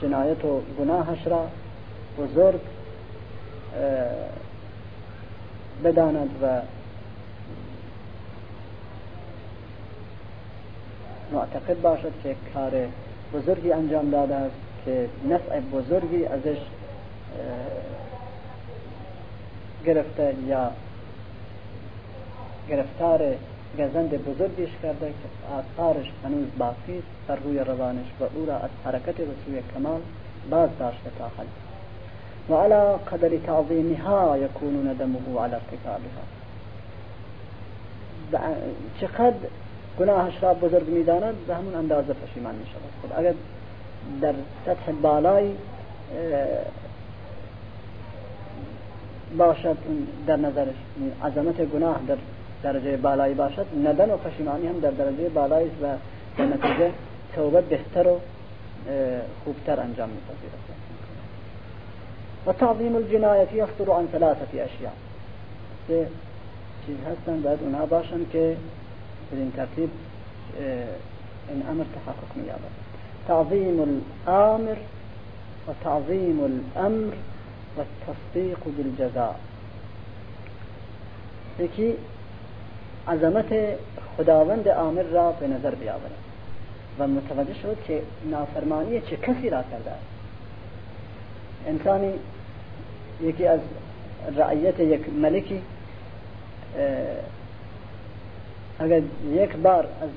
جنایت و گناهش را بزرگ بداند و معتقد باشد که کار بزرگی انجام داده است که نفع بزرگی ازش گرفته یا گرفتار گزند بزرگیش کرده که آثارش هنوز باقی است. بر روی روانش و أو را از حرکت به سوی کمال باز داشته تا حد. و على قدر تعظیمها یکون ندمه على ارتکابها. چقدر گناهش را بزرگ می‌داند به همون اندازه پشیمان می خب اگر در سطح بالای باشد در نظرش عظمت گناه در درجه بالایی باشد ندن و پشیمانی هم در درجه بالایی و در نتیجه توبه بهتر و خوبتر انجام میپذیرد. و تعظیم الجنایت یصدر عن ثلاثه اشیاء. سه چیز هستن باید اونها باشن که بدین ترتیب این أمر تحقق مییابد تعظیم الآمر و تعظیم الأمر و التصدیق بالجزاء. یکی عظمت خداوند آمر را به نظر بیاورد و متوجه شد که نافرمانی چه کسی را کرده. است انسانی یکی از رعیت یک ملکی اگر یک بار از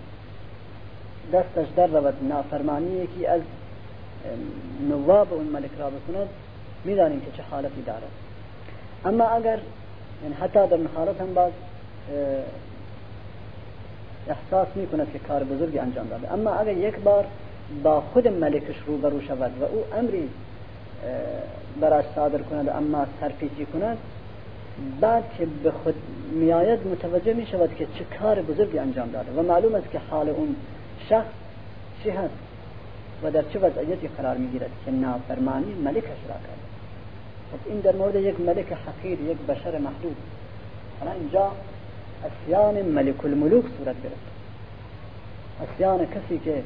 دستش در رود نافرمانی یکی از نواب اون ملک را بکند می‌دانیم که چه حالتی دارد. اما اگر یعنی حتی در حالت هم باز احساس می کند که کار بزرگی انجام داده. اما اگر یک بار با خود ملکش روبرو شود و او امری براش صادر کند اما سرپیچی کند بعد که به خود میآید متوجه می شود که چه کار بزرگی انجام داده و معلوم است که حال اون شخص چی هست و در چه وضعیتی قرار می گیرد که نافرمانی ملکش را کرده خب این در مورد یک ملک حقیر یک بشر محدود. حالا اینجا اسیان ملک الملوک صورت گرفت. اسیان کسی که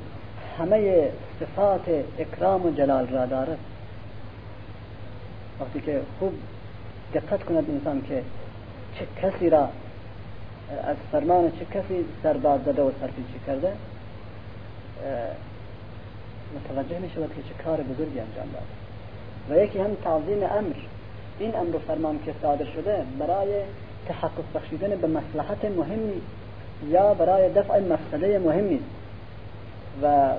همه صفات اکرام و جلال را دارد. وقتی که خوب دقت کند انسان که چه کسی را از فرمان چه کسی سرباز زده و سرپیچی کرده متوجه می شود که چه کار بزرگی انجام داده و یکی هم تعظیم امر این امر و فرمان که صادر شده برای تحقق بخشیدن به مصلحت مهمی یا برای دفع مفسده مهمی و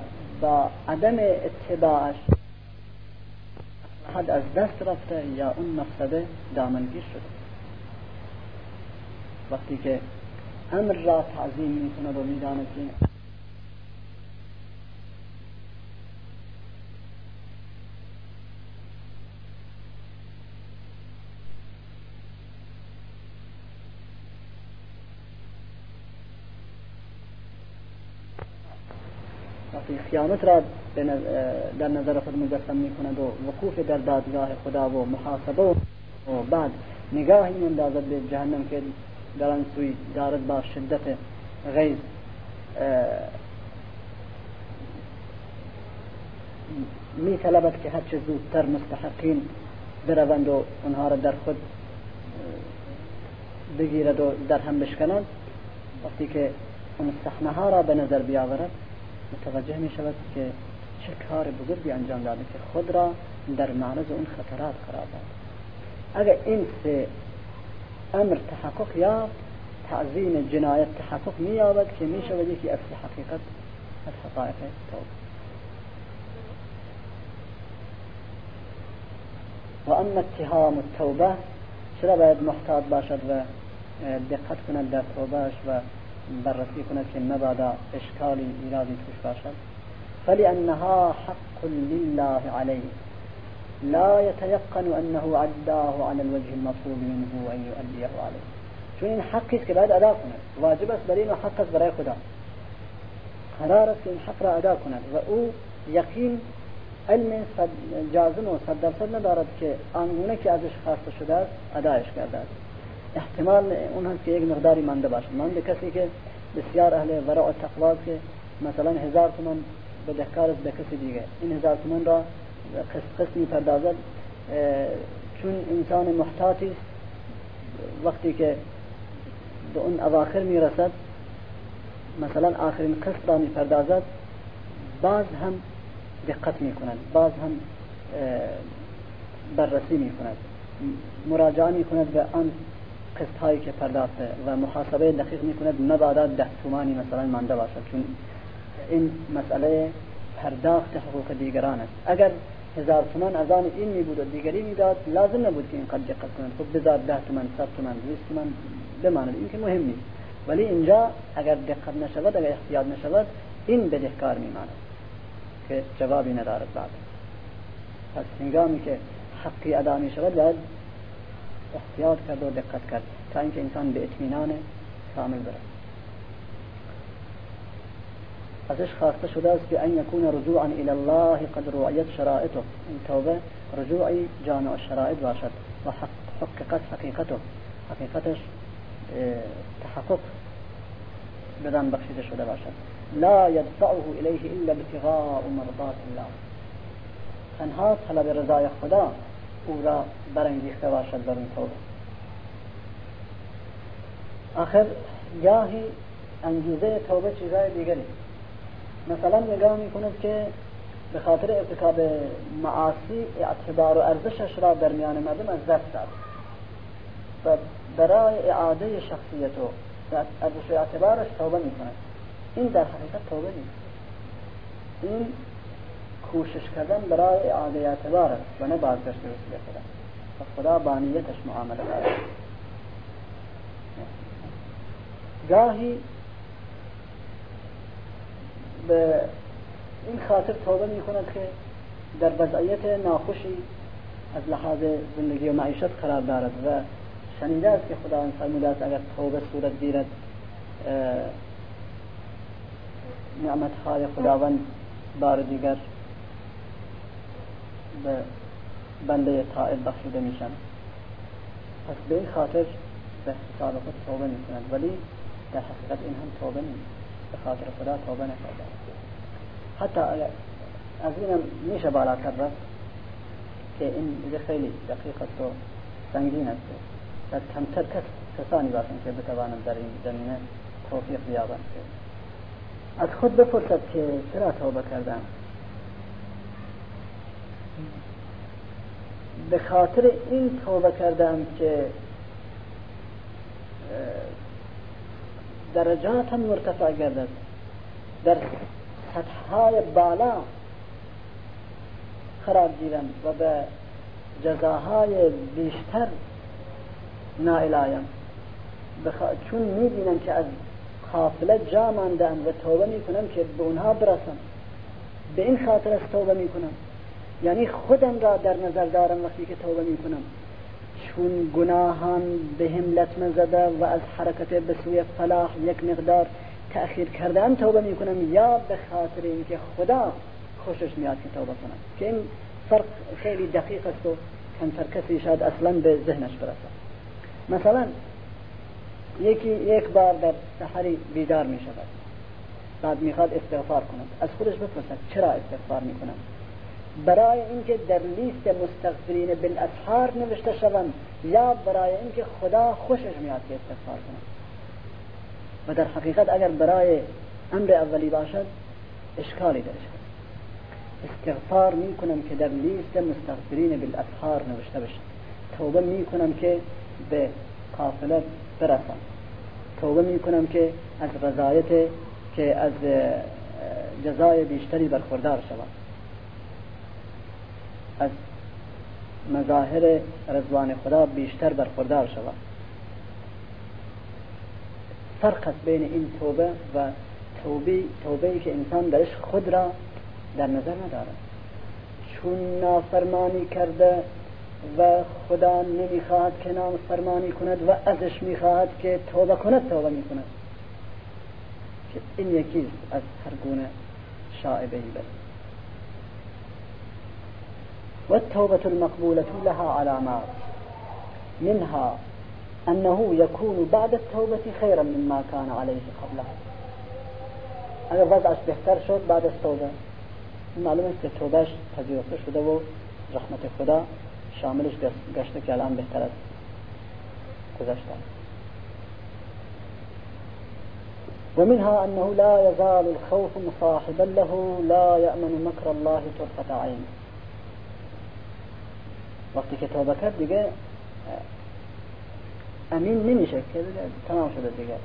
با عدم اتباعش حد از دست رفته یا اون مفسده دامنگیر شده. وقتی که امر را تعظیم می کند و می که خیانت را در نظر خود مجسم می کند و وقوف در دادگاه خدا و محاسبه و بعد نگاهی اندازد به جهنم که در آن سوی دارد با شدت غیظ می طلبد که هرچه زودتر مستحقین بروند و اونها را در خود بگیرد و در هم بشکند وقتی که اون صحنه ها را به نظر بیاورد. متوجه می شود که چه کار بزرگی انجام داده که خود را در معرض اون خطرات قرار داد. اگر این سه أمر تحقق یا تعظیم جنایت تحقق مییابد که میشود یکی اصل حقیقت از حقایق توبه. و اما اتهام التوبه چرا باید محتاط باشد و دقت کند در توبهش و بررسی کند که مبادا اشکالی ایرادی توش باشد فلأنها حق لله عليه. لا يتيقن أنه عداه على الوجه المطلوب منه أن يؤديه عليه. چون این حقی است که باید ادا کند واجب است برای این حق است برای خدا. قرار است که این حق را ادا کند و أو یقین علم جازم و صد درصد ندارد که آنگونه که آزش خواسته شده است ادایش کرده است احتمال اون هست که یک مقداری مانده باشد مانده کسی که بسیار اهل ورع و تقوا که مثلا هزار تومان بدهکار است به کسی دیگه. این هزار تومان را قسط قسط می‌پردازد. چون انسان محتاطی است وقتی که به اون اواخر می‌رسد مثلا آخرین قسط را می‌پردازد باز هم دقت می‌کند باز هم بررسی می‌کند مراجعه می‌کند به آن قسط هایی که پرداخته و محاسبه دقیق می‌کند مبادا ده تومانی مثلا مانده باشد. چون این مسئله پرداخت حقوق دیگران است. اگر هزار تومان از آن این می بود و دیگری می‌داد لازم نبود که اینقدر دقت کنند. خب بذار ده تومان صد تومان بیست تومان بماند. این که مهم نیست. ولی اینجا اگر دقت نشود اگر احتیاط نشود این بدهکار میماند که جوابی ندارد بعد. پس هنگامی که حقی ادا می شود باید احتیاط کرد و دقت کرد. تا اینکه انسان به اطمینان کامل برد ازش خواسته شده است که ان یکون رجوعا إلى الله قد رؤیت شرائطه. این توبه رجوعی جامع الشرائط باشد و حقیقت حقیقته. حقیقتش تحقق بدن بخشیده شده باشد. لا يدفعه الیه الا ابتغاء مرضات الله. تنها طلب رضای خدا او را برانگیخته باشد در این توبه. آخر گاهی انگیزه توبه چیزای دیگری. مثلا نگاه می کند که به خاطر ارتکاب معاصی اعتبار و ارزشش را در میان مردم از دست داد. و برای اعاده شخصیت و ارزش اعتبارش توبه می کند این در حقیقت توبه نیست. این کوشش کردن برای اعاده اعتبار و نه بازگشت به خدا. خدا با نیتش معامله دارد گاهی به این خاطر توبه می کند که در وضعیت ناخوشی از لحاظ زندگی و معیشت قرار دارد و شنیده است که خدا فرموده است اگر توبه صورت گیرد نعمت های خداوند بار دیگر به بنده طائب بخشیده میشن. پس به این خاطر به حساب خود توبه می کند ولی در حقیقت این هم توبه نیست. به خاطر خدا توبه نکرده. حتی از اینم میشه بالاتر رفت که این خیلی دقیق است و سنگین است. و کمتر کس کسانی باشند که بتوانند در این زمینه توفیق بیابند. از خود بپرسد که چرا توبه کردم به خاطر این توبه کردم که درجاتم مرتفع گردد. در سطحهای بالا قرار گیرم و به جزاهای بیشتر نائل آیم. چون می‌بینم که از قافله جا ماندم و توبه می‌کنم که به اونها برسم. به این خاطر از توبه می‌کنم. یعنی خودم را در نظر دارم وقتی که توبه می‌کنم. چون گناهان به هم لطمه زده و از حرکت به سوی فلاح یک مقدار تأخیر کردن توبه می‌کنم یا به خاطر اینکه خدا خوشش میاد که توبه کنم. که این فرق خیلی دقیق است و کمتر کسی شاید اصلا به ذهنش برسد مثلا یکی یک بار در سحری بیدار می شود بعد می‌خواد استغفار کند. از خودش بپرسد چرا استغفار می‌کنم؟ برای اینکه در لیست مستغفرین بالاسحار نوشته شوند یا برای اینکه خدا خوشش میاد که استغفار کنم و در حقیقت اگر برای امر اولی باشد اشکالی درش استغفار می کنم که در لیست مستغفرین بالاسحار نوشته بشه. توبه می کنم که به قافله برسم. توبه می کنم که از رضایت که از جزای بیشتری برخوردار شوم. از مظاهر رضوان خدا بیشتر برخوردار شوم فرق است بین این توبه و توبه توبه ای که انسان درش خود را در نظر ندارد. چون نافرمانی کرده و خدا نمی‌خواهد که نافرمانی کند و ازش می‌خواهد که توبه کند توبه می‌کند. این یکی از هر گونه شائبه بس والتوبة المقبولة لها علامات منها أنه يكون بعد التوبة خيرا مما كان عليه قبلها اگر وضعش بهتر شد بعد از توبه معلوم است که توبهش پذیرفته شده و رحمت خدا شاملش گشته که الان بهتر از گذشته. ومنها أنه لا يزال الخوف مصاحبا له لا يأمن مكر الله طرفة عين وقتی که توبه کرد دیگه امین نمیشه که تمام شده دیگه.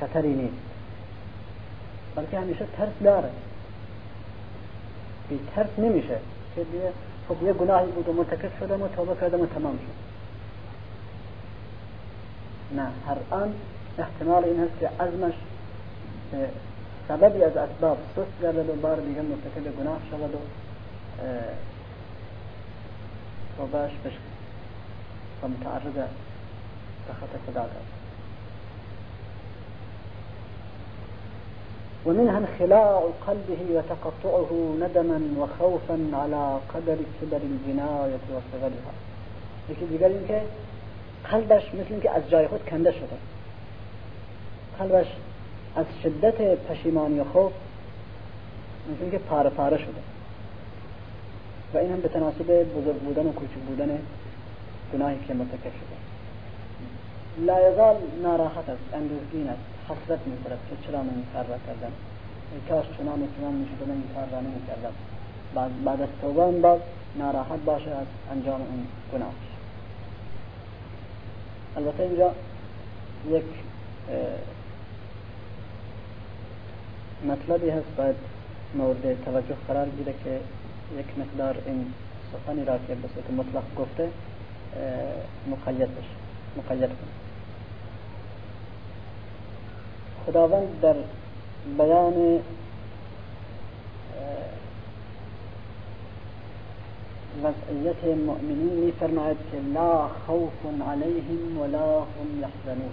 خطری نیست. بلکه همیشه ترس داره. بی ترس نمیشه که دیگه خب یه گناهی بود و مرتکب شدم و توبه کردم و تمام شد. نه هر آن احتمال این هست که عزمش سببی از اسباب سست گردد و بار دیگه مرتکب گناه شود و توبهش بشه و متعرض به خطا خدا کرد ومنها انخلاع قلبه وتقطعه ندما وخوفا على قدر كبر الجناية وصغرها. دیگر این که قلبش مثل اینکه از جای خود کنده شده. قلبش از شدت پشیمانی و خوف مثل اینکه پاره پاره شده. و این هم به تناسب بزرگ بودن و کوچک بودن گناهی که مرتکب شده. لا یزال ناراحت است اندوزگین است حسرت می که چرا من این کار را کردم. کاش چنان و چنان می شده من این کار را نمی کردم بعد, از توبه بعد ناراحت باشه از انجام اون گناه. البته اینجا یک مطلبی هست باید مورد توجه قرار گیره که یک مقدار این سخنی را که به صورت مطلق گفته مقید بشه مقید کنه. خداوند در بیان وضعیت مؤمنین می فرماید که لا خوف علیهم ولا هم یحزنون.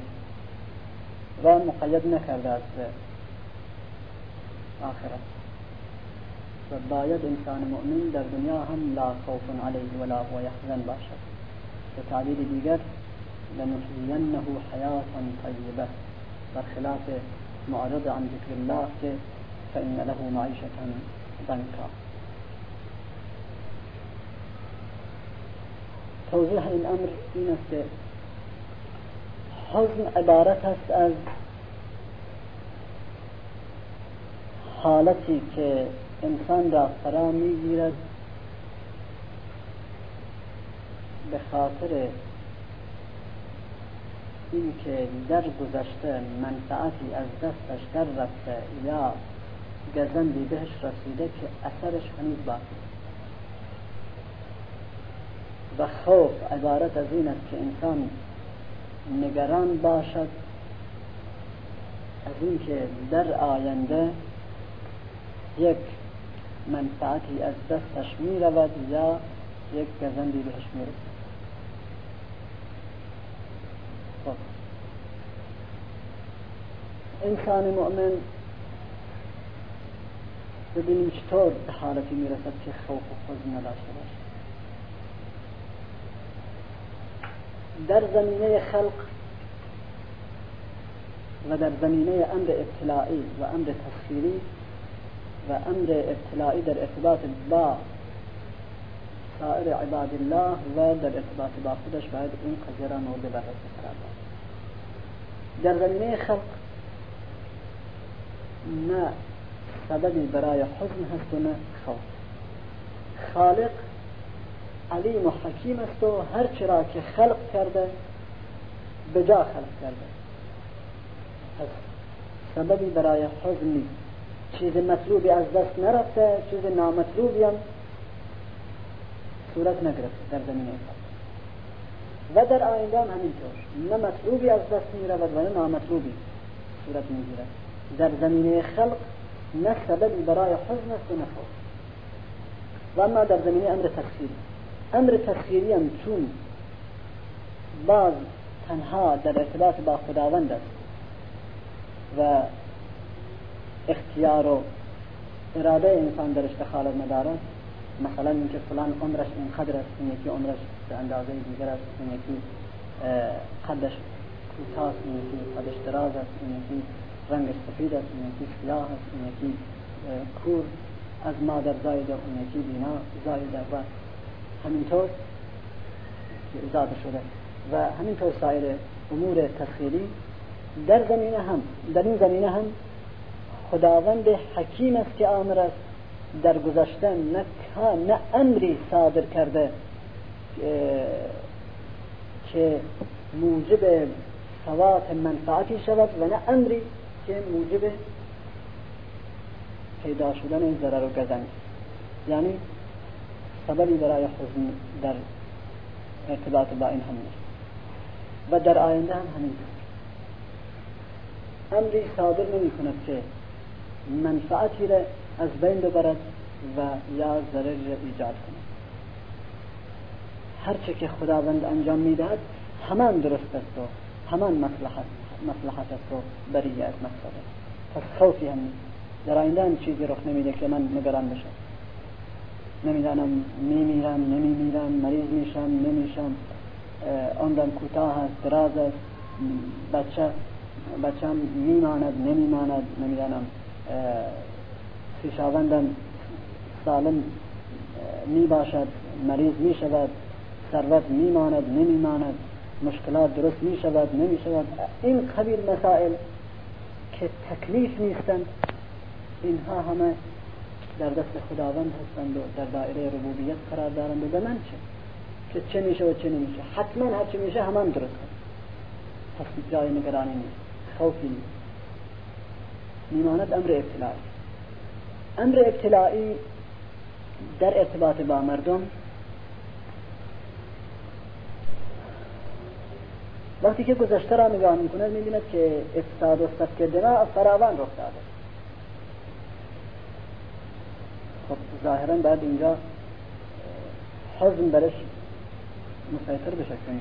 و مقید نکرده است. آخرت. باید انسان مؤمن در دنیا هم لا خوف علیه ولا هو یحزن باشد. به تعبیر دیگر لنحیینه حیاتا طیبة. برخلاف معرض عن ذكر الله فإن له معيشة ضنكا توضیح این أمر این است که حزن عبارت است از حالتی که انسان را فرا می‌گیرد به خاطر این که در گذشته منفعتی از دستش در رفته یا گزندی بهش رسیده که اثرش هنوز باقی و خوف عبارت از این است که انسان نگران باشد از اینکه در آینده یک منفعتی از دستش می رود یا یک گزندی بهش می رسد خب. انسان مؤمن ببینیم چطور به حالتی میرسد که خوف و حزن نداشته باشه در زمینه خلق و در زمینه أمر ابتلاعی و أمر تسخیری و أمر ابتلاعی در ارتباط با سایر عباد الله و در ارتباط با خودش باید این قضیه را مورد بررسی قرار در زمینه خلق نه سببی برای حزن هست و نه خوف. خالق علیم و حکیم است و هر چرا که خلق کرده به جا خلق کرده. سببی برای حزن نیست چیز مطلوبی از دست نرفته چیز نامطلوبی هم صورت نگرفته در زمینه و در آینده هم همینطور. نه مطلوبی از دست می رود و نه نامطلوبی صورت می گیرد در زمینه خلق نه سببی برای حزن است و نه و اما در زمینه امر تفسیری امر تفسیری هم چون بعض تنها در ارتباط با خداوند است و اختیار و اراده انسان درش دخالت ندارد. مثلا اینکه فلان عمرش اینقدر است این یکی عمرش به اندازه دیگر است این یکی قدش کوتاه این یکی قدش دراز است این یکی رنگش سفید است این یکی سیاه است این یکی کور از مادر زایده اون یکی بینا زایده و همینطور اضافه شده. و همینطور سایر امور تسخیری در زمینه هم در این زمینه هم خداوند حکیم است که آمر است در گذشته نه نه امری صادر کرده که موجب ثوات منفعتی شود و نه امری که موجب پیدا شدن ضرر و گزن یعنی سببی برای حزن در ارتباط با این هم و در آینده هم همینطور امری صادر نمی کند که منفعتی را از بین ببرد و یا ضرر را ایجاد کند هرچه که خداوند انجام می‌دهد همان درست است و همان مصلحت مصلحت است و بریه از مقصد پس خوفی هم نیست. در آینده چیزی رخ نمیده که من نگران بشم. نمی‌دانم میمیرم نمیمیرم مریض میشم نمیشم عمرم کوتاه است دراز است بچه بچم میماند نمیماند نمی‌دانم. خویشاوندم سالم می باشد مریض می شود ثروت می ماند نمی ماند مشکلات درست می شود نمی شود این قبیل مسائل که تکلیف نیستند اینها همه در دست خداوند هستند و در دایره ربوبیت قرار دارند. و به من چه؟ که چه میشه و چه نمیشه؟ حتما چه میشه همان درست پس جای نگرانی نیست. خوفی نیست. میماند امر ابتلاعی امر ابتلاعی در ارتباط با مردم وقتی که گذشته را نگاه می‌کنه می‌بیند که افساد و سفک دماء فراوان رخ داده. خب ظاهرا بعد اینجا حزن برش مسیطر بشه چون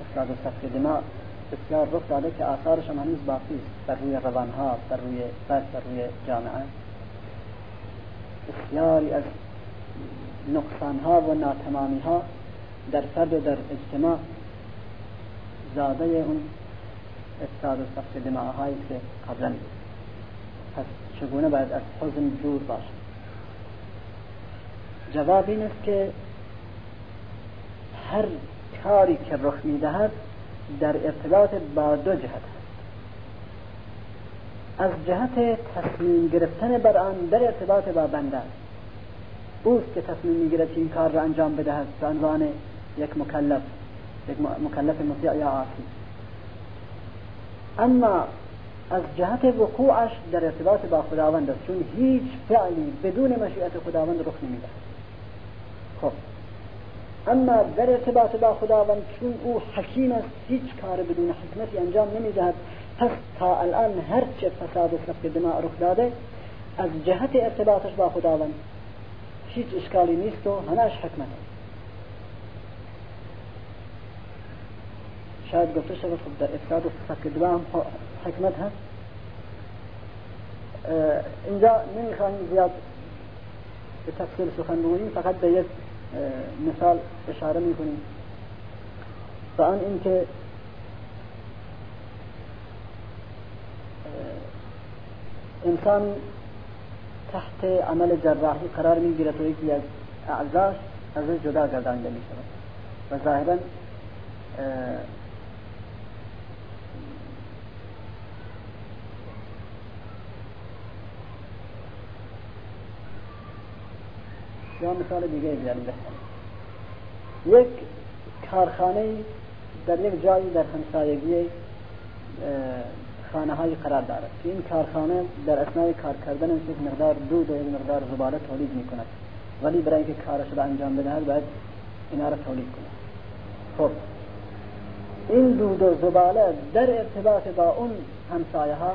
افساد و سفک دماء بسیار رخ داده که آثارش هم هنوز باقی بر روی روانها بر روی فرد بر روی جامعه. بسیاری از نقصانها و ناتمامی ها در فرد و در اجتماع زاده اون افساد و سفت دماغهایی که قبلا پس چگونه باید از حزن دور باشد جواب این است که هر کاری که رخ می‌دهد در ارتباط با دو جهت. هست از جهت تصمیم گرفتن بر آن در ارتباط با بنده. اوست که تصمیم می‌گیرد این کار را انجام بدهد. به عنوان یک مکلف یک مکلف مطیع یا عاصی اما از جهت وقوعش در ارتباط با خداوند است. چون هیچ فعلی بدون مشیت خداوند رخ نمی‌دهد. خب. اما در ارتباط با خداوند چون او حکیم است. هیچ کار بدون حکمتی انجام نمی‌دهد پس تا الان هرچه فساد و سفک دماء رخ داده از جهت ارتباطش با خداوند هیچ اشکالی نیست و همش حکمت شاید گفته شود خب در افساد و سفک دماء هم حکمت هست اینجا نمی‌خواهیم زیاد به تفصیل سخن بگوییم فقط به یک مثال اشاره می‌کنیم. و آن اینکه انسان تحت عمل جراحی قرار می‌گیرد و یکی از اعضاش از جدا گردانده می شود و ظاهرا یا مثال دیگه بیاریم یک کارخانه در یک جایی در همسایگی کارخانه های قرار دارد. که این کارخانه در اثنای کار کردن یک مقدار دود و یک مقدار زباله تولید می کند ولی برای اینکه کارش را انجام بدهد باید اینا را تولید کند خب. این دود و زباله در ارتباط با اون همسایه ها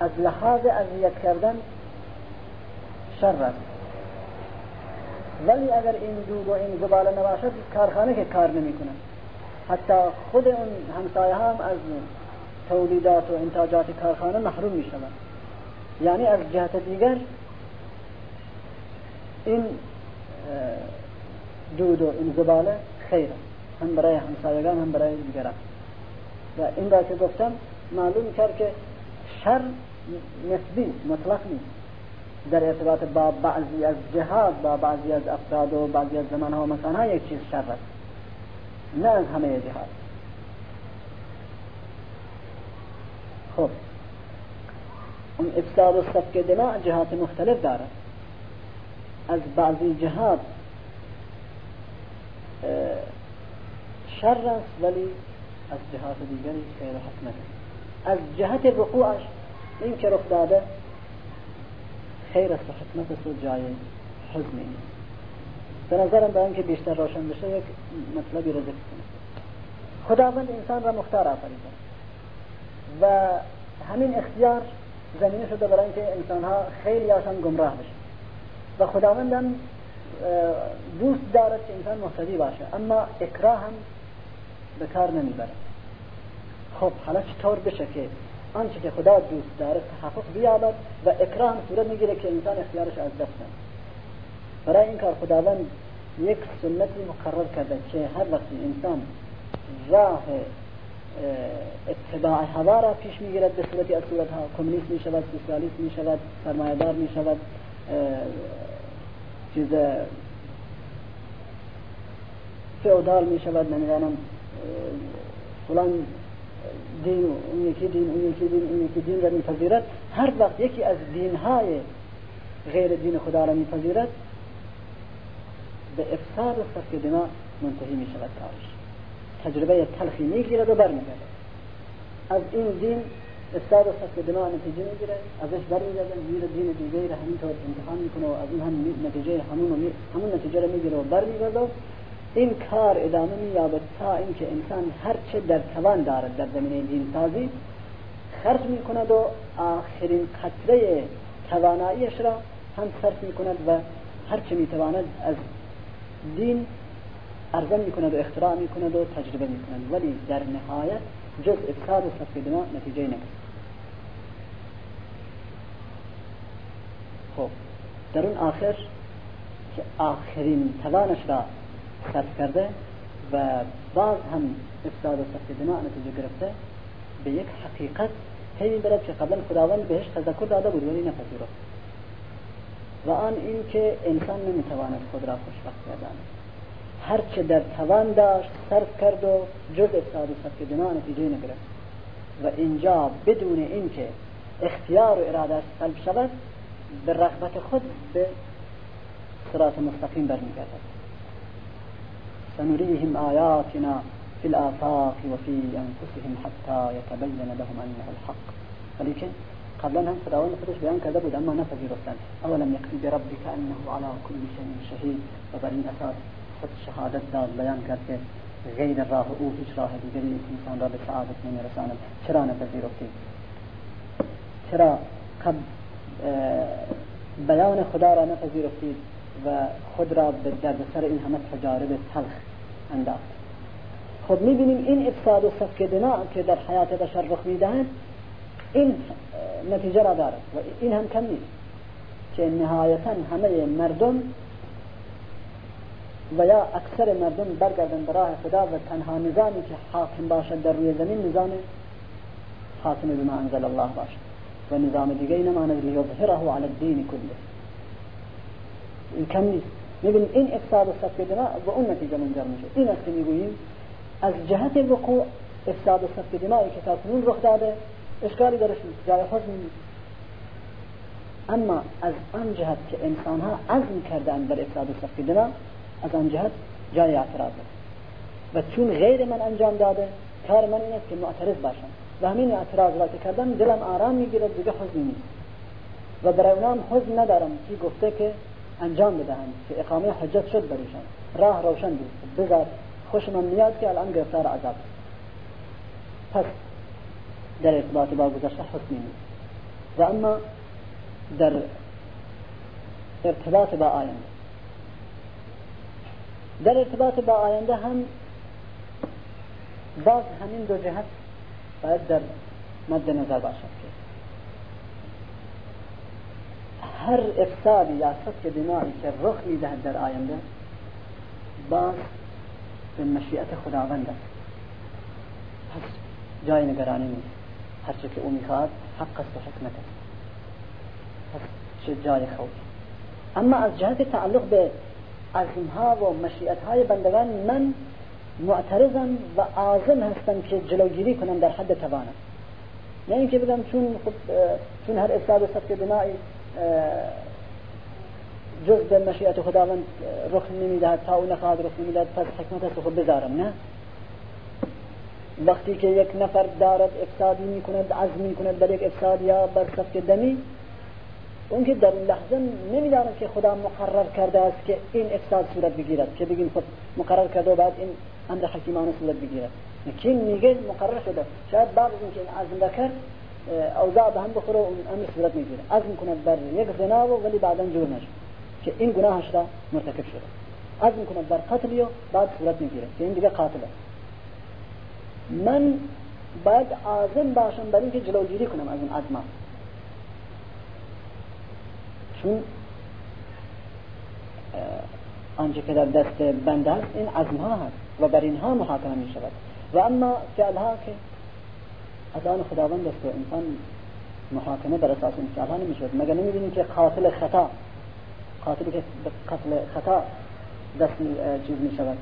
از لحاظ اذیت کردن شر است. ولی اگر این دود و این زباله نباشد کارخانه که کار نمی کند حتی خود اون همسایه هم از تولیدات و انتاجات کارخانه محروم می شود یعنی از جهت دیگر این دود و این زباله خیره هم برای همسایگان هم برای دیگران. و این را که گفتم معلوم کرد که شر نسبی مطلق نیست. در ارتباط با بعضی از جهات با بعضی از افراد و بعضی از زمان ها و یک چیز شر است نه از همه جهات خب. اون افساد و سفک دماء جهات مختلف دارد از بعضی جهات شر است ولی از جهات دیگری خیر حکمت. از جهت وقوعش این که رخ داده خیر است و حکمت است و جای حزن این به نظرم به اینکه بیشتر روشن بشه یک مطلبی را ذکر خداوند انسان را مختار آفریده. و همین اختیار زمینه شده برای اینکه انسان ها خیلی هاشان گمراه بشه و خداوند هم دوست دارد که انسان مهتدی باشه اما اکراه هم به کار نمی‌بره خب حالا چطور بشه که آنچه که خدا دوست داره تحقق بیابد و اکراه صورت می‌گیره که انسان اختیارش از دست برای این کار خداوند یک سنتی مقرر کرده که هر وقتی انسان راه اتباع هوا را پیش می‌گیرد به صورتی از صورت ها کمونیست می شود سوسیالیست می شود سرمایه‌دار می شود چیز فئودال می شود نمی‌دانم فلان دین اون یکی دین اون یکی دین اون یکی دین را میپذیرد. هر وقت یکی از دینهای غیر دین خدا را میپذیرد به افساد و سفک دماء منتهی می شود کارش تجربه تلخی می‌گیرد و برمیگردد از این دین افساد و سفک دماء نتیجه می‌گیره ازش برمیگردن میره دین دیگه را همینطور امتحان می‌کنه و از اون هم نتیجه همون همون نتیجه را می‌گیره و برمیگرده. این کار ادامه مییابد تا اینکه انسان هرچه در توان دارد در زمینه دین سازی خرج می کند و آخرین قطره تواناییش را هم صرف می کند و هرچه می تواند از دین ارزم می کند و اختراع می کند و تجربه می کند ولی در نهایت جز افساد و سفک دماء نتیجه نکند خب در اون آخر که آخرین توانش را صرف کرده و باز هم افساد و سفک دماء نتیجه گرفته به یک حقیقت پی برد که قبلا خداوند بهش تذکر داده بود ولی نپذیرفت. و آن این که انسان نمی‌تواند خود را خوشبخت گرداند هر چه در توان داشت صرف کرد و جز افساد و سفک دماء نتیجه نگرفت. و اینجا بدون اینکه اختیار و ارادش سلب شود به رغبت خود به صراط مستقیم برمیگردد. سنريهم آياتنا في الآفاق وفي أنفسهم حتى يتبين لهم أنه الحق. ولكن قبل أن فرعون فتش بأن كذبوا أما نفذي رسلا أولم يكفي بربك أنه على كل شيء شهيد؟ وبرين أساس حد شهادة دار بيان كذب غير الراه أو هيش راه دیگری إنسان را به سعادت رسالة. شرا چرا نپذیرفتی چرا قد بیان خدا را نپذیرفتید و خود را به سر این همه تجارب تلخ انداخت. خب میبینیم این افساد و سفک دماء که در حیات بشر رخ میدهند این نتیجه را دارد و این هم کم نیست که نهایتا همه مردم و یا اکثر مردم برگردن به راه خدا و تنها نظامی که حاکم باشد در روی زمین نظام حاکم بما انزل الله باشد و نظام دیگه نماند لیظهره علی الدین کله. این کم نیست. می‌بینیم این افساد و سفک دماء به اون نتیجه منجر میشه. این است که می‌گوییم از جهت وقوع افساد و سفک دمائی که تاکنون رخ داده اشکالی درش نیست. جای حزن نیست اما از آن جهت که انسان ها عزم کردن در افساد و سفک از آن جهت جای اعتراض و چون غیر من انجام داده کار من این است که معترض باشم. و همین اعتراض وقتی کردم دلم آرام می‌گیره دیگه حزنی نیست. و برای اونام حزن ندارم که گفته که انجام بدهند که اقامه حجت شد برایشان راه روشن بود. بذار خوش من میاد که الان گرفتار عذاب. پس در ارتباط با گذشته حسنی نیست و اما در ارتباط با آینده. در ارتباط با آینده هم باز همین دو جهت باید در مد نظر باشد که هر افسادی یا سفک دماغی که رخ میدهد در آینده باز به مشیعت خداوند است. پس جای نگرانی نیست. هرچه که أو میخواد حق است و حکمت است. پس چه جای خوف. اما از جهت تعلق به عزمها و مشیعتهای بندگان من معترضم و عازم هستم که جلوگیری کنم در حد توانم نه اینکه بگم چون خب چون هر افساد و سفک دمائی جز به مشیعت خداوند رخ نمی‌دهد تا او نخواهد رخ نمی‌دهد پس حکمت است خب بذارم نه؟ وقتی که یک نفر دارد افسادی می‌کند عزم می‌کند بر یک افساد یا بر سفک دمی اون که در لحظه نمی‌دانم که خدا مقرر کرده است که این افساد صورت بگیرد که بگیم خب مقرر کرده و بعد این امر حکیمانه صورت بگیرد. کی میگه مقرر شده؟ شاید بعد اینکه این عزم بکرد اوضاع به هم بخوره و اون امر صورت می‌گیره. عزم کند بر یک زنا و ولی بعدا جور نشه. که این گناهش را مرتکب شده. عزم کند بر قتل و بعد صورت می‌گیره. که این دیگه قاتله. من باید عازم باشم برای اینکه جلوگیری کنم از این عزمات چون آنچه که در دست بنده هست این عزم هست و بر اینها محاکمه می شود و اما فعل که از آن خداوند است و انسان محاکمه بر اساس این فعل ها نمی شود مگر نمی که قاتل خطا قاتلی که قتل خطا دست چیز می شود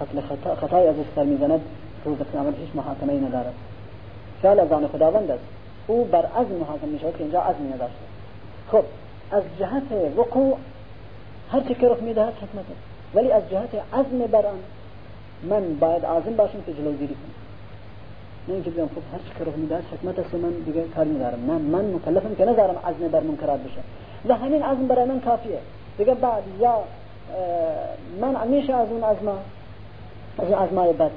قتل خطا خطای از سر می‌زند روز قیامت هیچ محاکمه ای ندارد. فعل از آن خداوند است. او بر عزم محاکم می شود که اینجا عزمی نداشته خب از جهت وقوع هر چه که رخ می‌دهد حکمت است. ولی از جهت عزم بر آن من باید عازم باشم که جلوگیری کنم. نه اینکه بگم خب هر چه که رخ می‌دهد حکمت است من دیگه کاری ندارم. نه من مکلفم که ندارم عزم بر منکرات بشه. و همین عزم برای من کافیه. دیگه بعد یا من میشه از اون عزم از اون عزمای بد.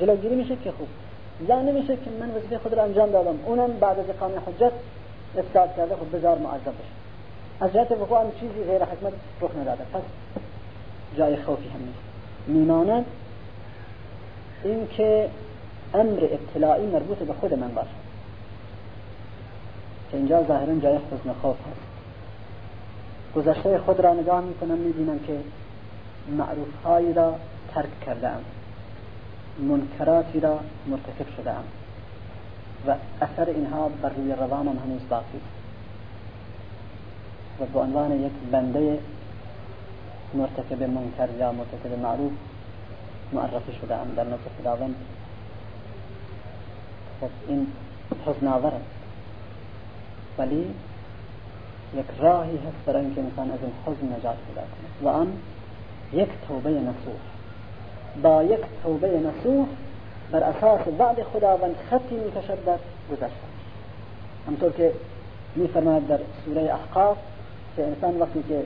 جلوگیری میشه که خوب. یا نمیشه که من وظیفه خود را انجام دادم. اونم بعد از اقامه حجت افساد کرده خود بزار معذب بشه. از جهت وقوع چیزی غیر حکمت رخ نداده. پس جای خوفی هم نیست. میماند اینکه امر ابتلاعی مربوط به خود من باشه. که اینجا ظاهرا جای حزن خوف هست. گذشته خود را نگاه می‌کنم می‌بینم که معروف هایی را ترک کرده ام منکراتی را مرتکب شده ام و اثر اینها بر روی روانم هنوز باقی و به عنوان یک بنده مرتکب منکر یا مرتکب معروف معرفی ام در نزد خداوند. خب این حزن آور است ولی یک راهی هست برای اینکه انسان از این حزن نجات پیدا کند و آن یک توبه نصوح. با یک توبه نصوح بر أساس وعد خداوند خطی میکشد در گذشته. همطور که میفرماید در سوره احقاف که انسان وقتی که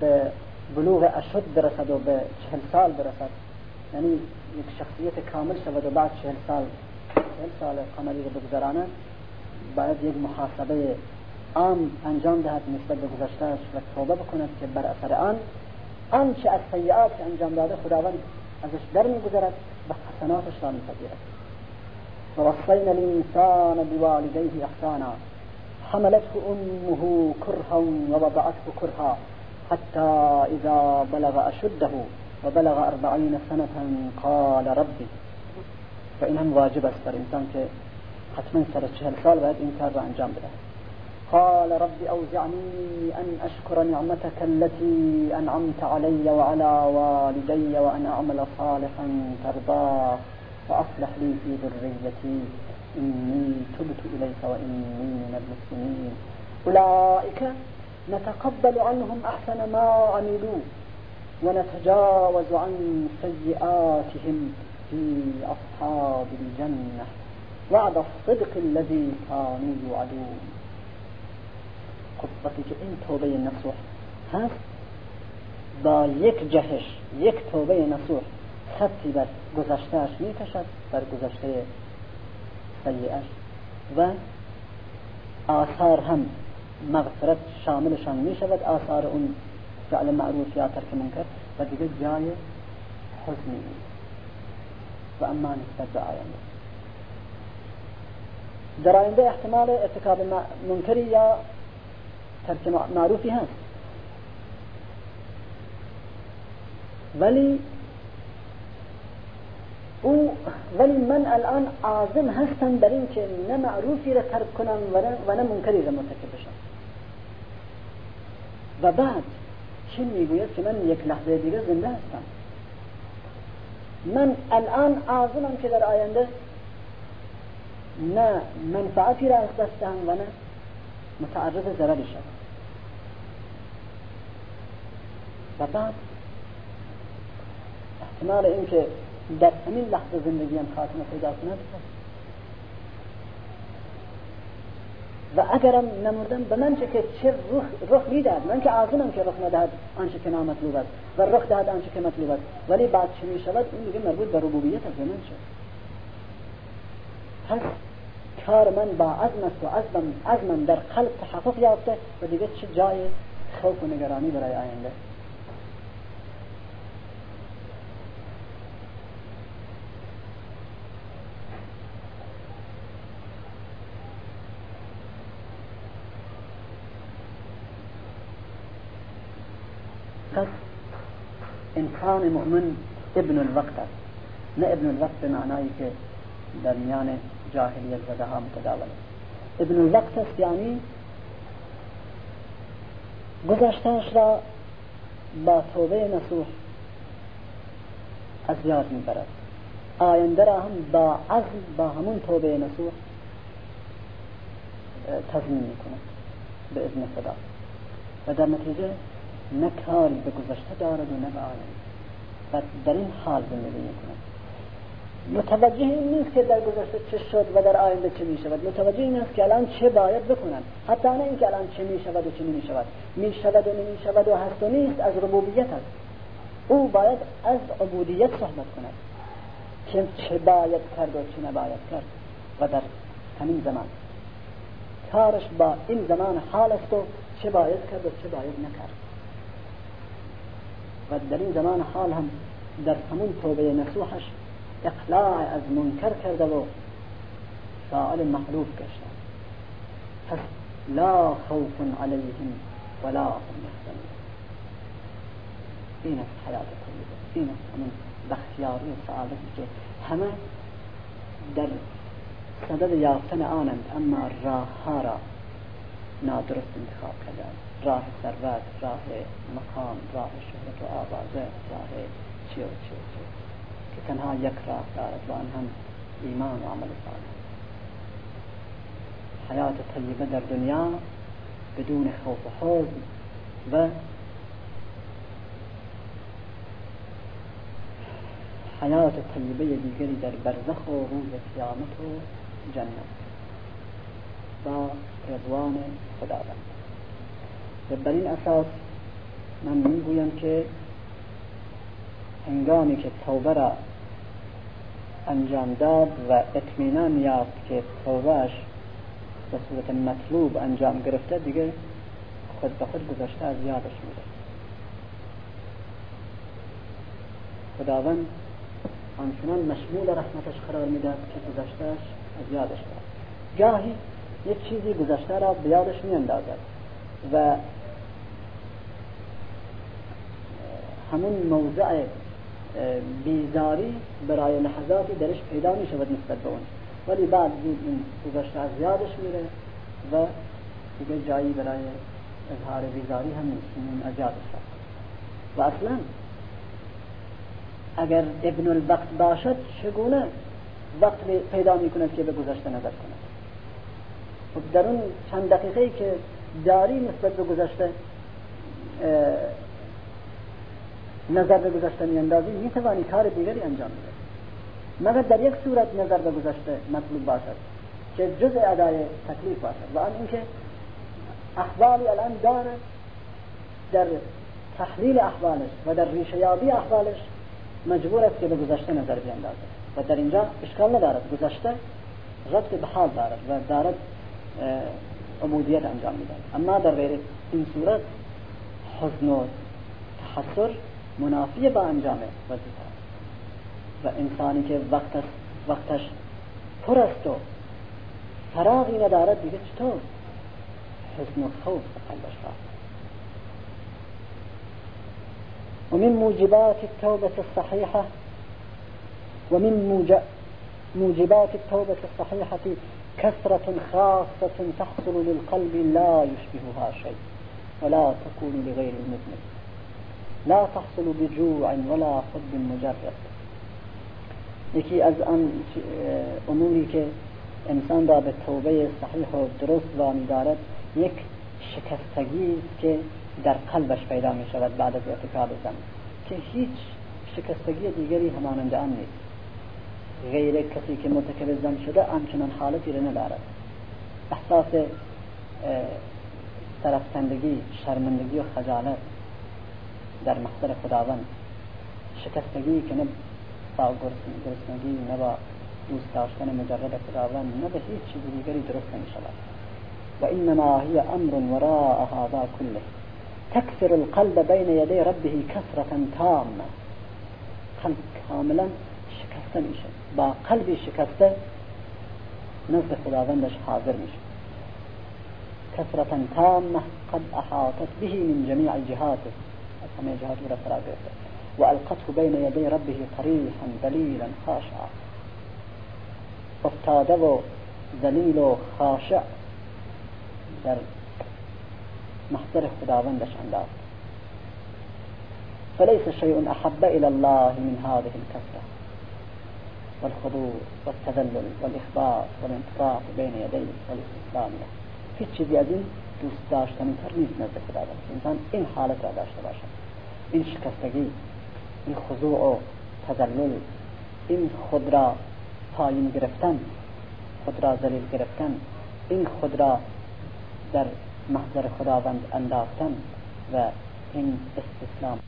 به بلوغ اشد برسد و به چهل سال برسد یعنی یک شخصیت کامل شود و بعد چهل سال چهل سال قمری رو بگذراند باید یک محاسبه عام انجام دهد نسبت به گذشتهش و توبه بکند که بر اثر آن آنچه از سیئات که انجام داده خداوند ازش در میگذرد و حسناتش را میپذیرد. ووصينا الإنسان بوالديه إحسانا حملته أمه كرها ووضعته كرها حتى إذا بلغ أشده. وبلغ أربعين سنة قال ربي فإنهم واجب است بر انسان که حتما سر چهل سال باید این کار را انجام قال رب أوزعني أن أشكر نعمتك التي أنعمت علي وعلى والدي وأن أعمل صالحا ترضاه وأصلح لي في ذريتي. إني تبت إليك وإني من المسلمين. أولئك نتقبل عنهم أحسن ما عملوا. ونتجاوز عن سيئاتهم في أصحاب الجنة وعد الصدق الذي كانوا يوعدون. که این توبه نصوح هست با یک جهش یک توبه نصوح خطی بر گذشتهش میکشد بر گذشته سیعش و آثار هم مغفرت شاملشان می شود آثار اون الشريعة على المعروف فيها ترك منكر فدقت جاية حسني وأمان السبعة يعني. جرائم احتمال ارتكاب منكر يا ترك معروفي هست ولی أو ولی من الان عازم هستم بر این که نه معروفی را ترک کنم و نه منکری را مرتکب بشم و بعد چین می‌گوید که من یک لحظه دیگه زنده هستم؟ من الان عازمم که در آینده نه منفعتی را از دست دهم و نه متعرض ضرری شد و بعد احتمال اینکه در همین لحظه زندگی هم خاتمه پیدا کند و اگرم نمردم به من چه که چه رخ, رخ می‌دهد من که عازمم که رخ ندهد آنچه که نامطلوب است. و رخ دهد آنچه که مطلوب است. ولی بعد چه می شود این دیگه مربوط به ربوبیت از من شد پس کار من با عزم است و عزمم در قلب تحقق یافته و دیگه چه جای خوف و نگرانی برای آینده؟ انسان مؤمن ابن الوقت نه ابن الوقت به معنایی که در میان جاهلیت زده ها متداول ابن الوقت است یعنی گذشتهش را با توبه نصوح از یاد میبرد. آینده را هم با عزم با همون توبه نصوح تضمین میکند به اذن خدا. و در نتیجه نه کاری به گذشته دارد و نه به و در این حال زندگی می‌کند. متوجه این نیست که در گذشته چه شد و در آینده چه می شود متوجه این است که الان چه باید بکنند حتی نه اینکه الان چه می شود و چه نمی شود می شود و نمی شود و هست و نیست از ربوبیت است. او باید از عبودیت صحبت کند. که چه باید کرد و چه نباید کرد. و در همین زمان. کارش با این زمان حال است و چه باید کرد و چه باید نکرد. و در این زمان حال هم در همون توبه نصوحش اقلاع از منکر کرده و سائل محلوف گشته. پس لا خوف علیهم ولا هم يحزنون این است حیات طیبه این است همون بختیاری و سعادتی که همه در صدد یافتن آنند اما راه ها را نادرست انتخاب کردند. راه ثروت راه مقام راه شهرت و آوازه راه چی و چی و چی که تنها یک راه دارد و آن هم ایمان و عمل صالح. حیات طیبه در دنیا بدون خوف و حزن و حیات طیبه دیگری در برزخ و روز قیامت و جنت. با رضوان خداوند. و بر این اساس من می‌گویم که هنگامی که توبه را انجام داد و اطمینان یافت که توبهش به صورت مطلوب انجام گرفته دیگه خود به خود گذشته از یادش میده خداوند آنچنان مشمول رحمتش قرار می‌داد که گذشتهش از یادش داد گاهی یک چیزی گذشته را به یادش میاندازد و همون موضع بیزاری برای لحظاتی درش پیدا می شود نسبت به اون. ولی بعد زود این گذشته از یادش میره و دیگه جایی برای اظهار بیزاری هم نیست از یادش و اصلا اگر ابن الوقت باشد چگونه وقت پیدا می کند که به گذشته نظر کند؟ خب در اون چند دقیقه که داری نسبت به گذشته نظر به گذشته می اندازی می توانی کار دیگری انجام بده. مگر در یک صورت نظر به گذشته مطلوب باشد که جزء ادای تکلیف باشد؟ و آن اینکه احوالی الان دارد در تحلیل احوالش و در ریشه یابی احوالش مجبور است که به گذشته نظر بیندازد و در اینجا اشکال ندارد. گذشته ربط به حال دارد و دارد عبودیت انجام میدن اما در غیر این صورت حزن و تحسر منافی با انجام وظیفه. و انسانی که وقت وقتش پر است و فراغی ندارد دیگه چطور؟ حزن و خوف قلبش ومن موجبات التوبة الصحيحة ومن موجبات التوبة الصحيحة كثرة خاصة تحصل للقلب لا يشبهها شيء. ولا تكون لغير المذنب. لا تحصل بجوع ولا حب مجرد. یکی از آن اموری که انسان را به توبه صحیح و درست وامی دارد یک شکستگی که در قلبش پیدا می شود بعد از ارتکاب زن. که هیچ شکستگی دیگری همانند آن نیست. غیر کسی که مرتکب زن شده آنچنان حالتی را ندارد. احساس سرفتندگی شرمندگی و خجالت در محضر خداوند. شکستگی که نه با گرسنگی نه با دوست داشتن مجرد خداوند نه به هیچ چیز دیگری درست نمی شود و انما هی أمر وراء هذا كله تكسر القلب بين يدي ربه كسرة تامة. قلب كاملا شکسته میشه. با قلبی شکسته نزد خداوندش حاضر میشه. كسرة تامة قد أحاطت به من جميع جهاته جهات را فرا گرفته وألقته بين يدي ربه طريحا ذليلا خاشعا. افتاده و و خاشع. در محضر خداوندش انداخت. فليس شيء أحب إلى الله من هذه الكثرة. والخضوع والتذلل والإخبار والانطراح بين يديه والاستسلام له هیچ چیزی از این دوست داشتنی تر نیست نزد خداوند. انسان این حالت را داشته باشد. این شکستگی این خضوع و تذلل این خود را پایین گرفتن خود را ذلیل گرفتن این خود را در محضر خداوند انداختن و این استسلام.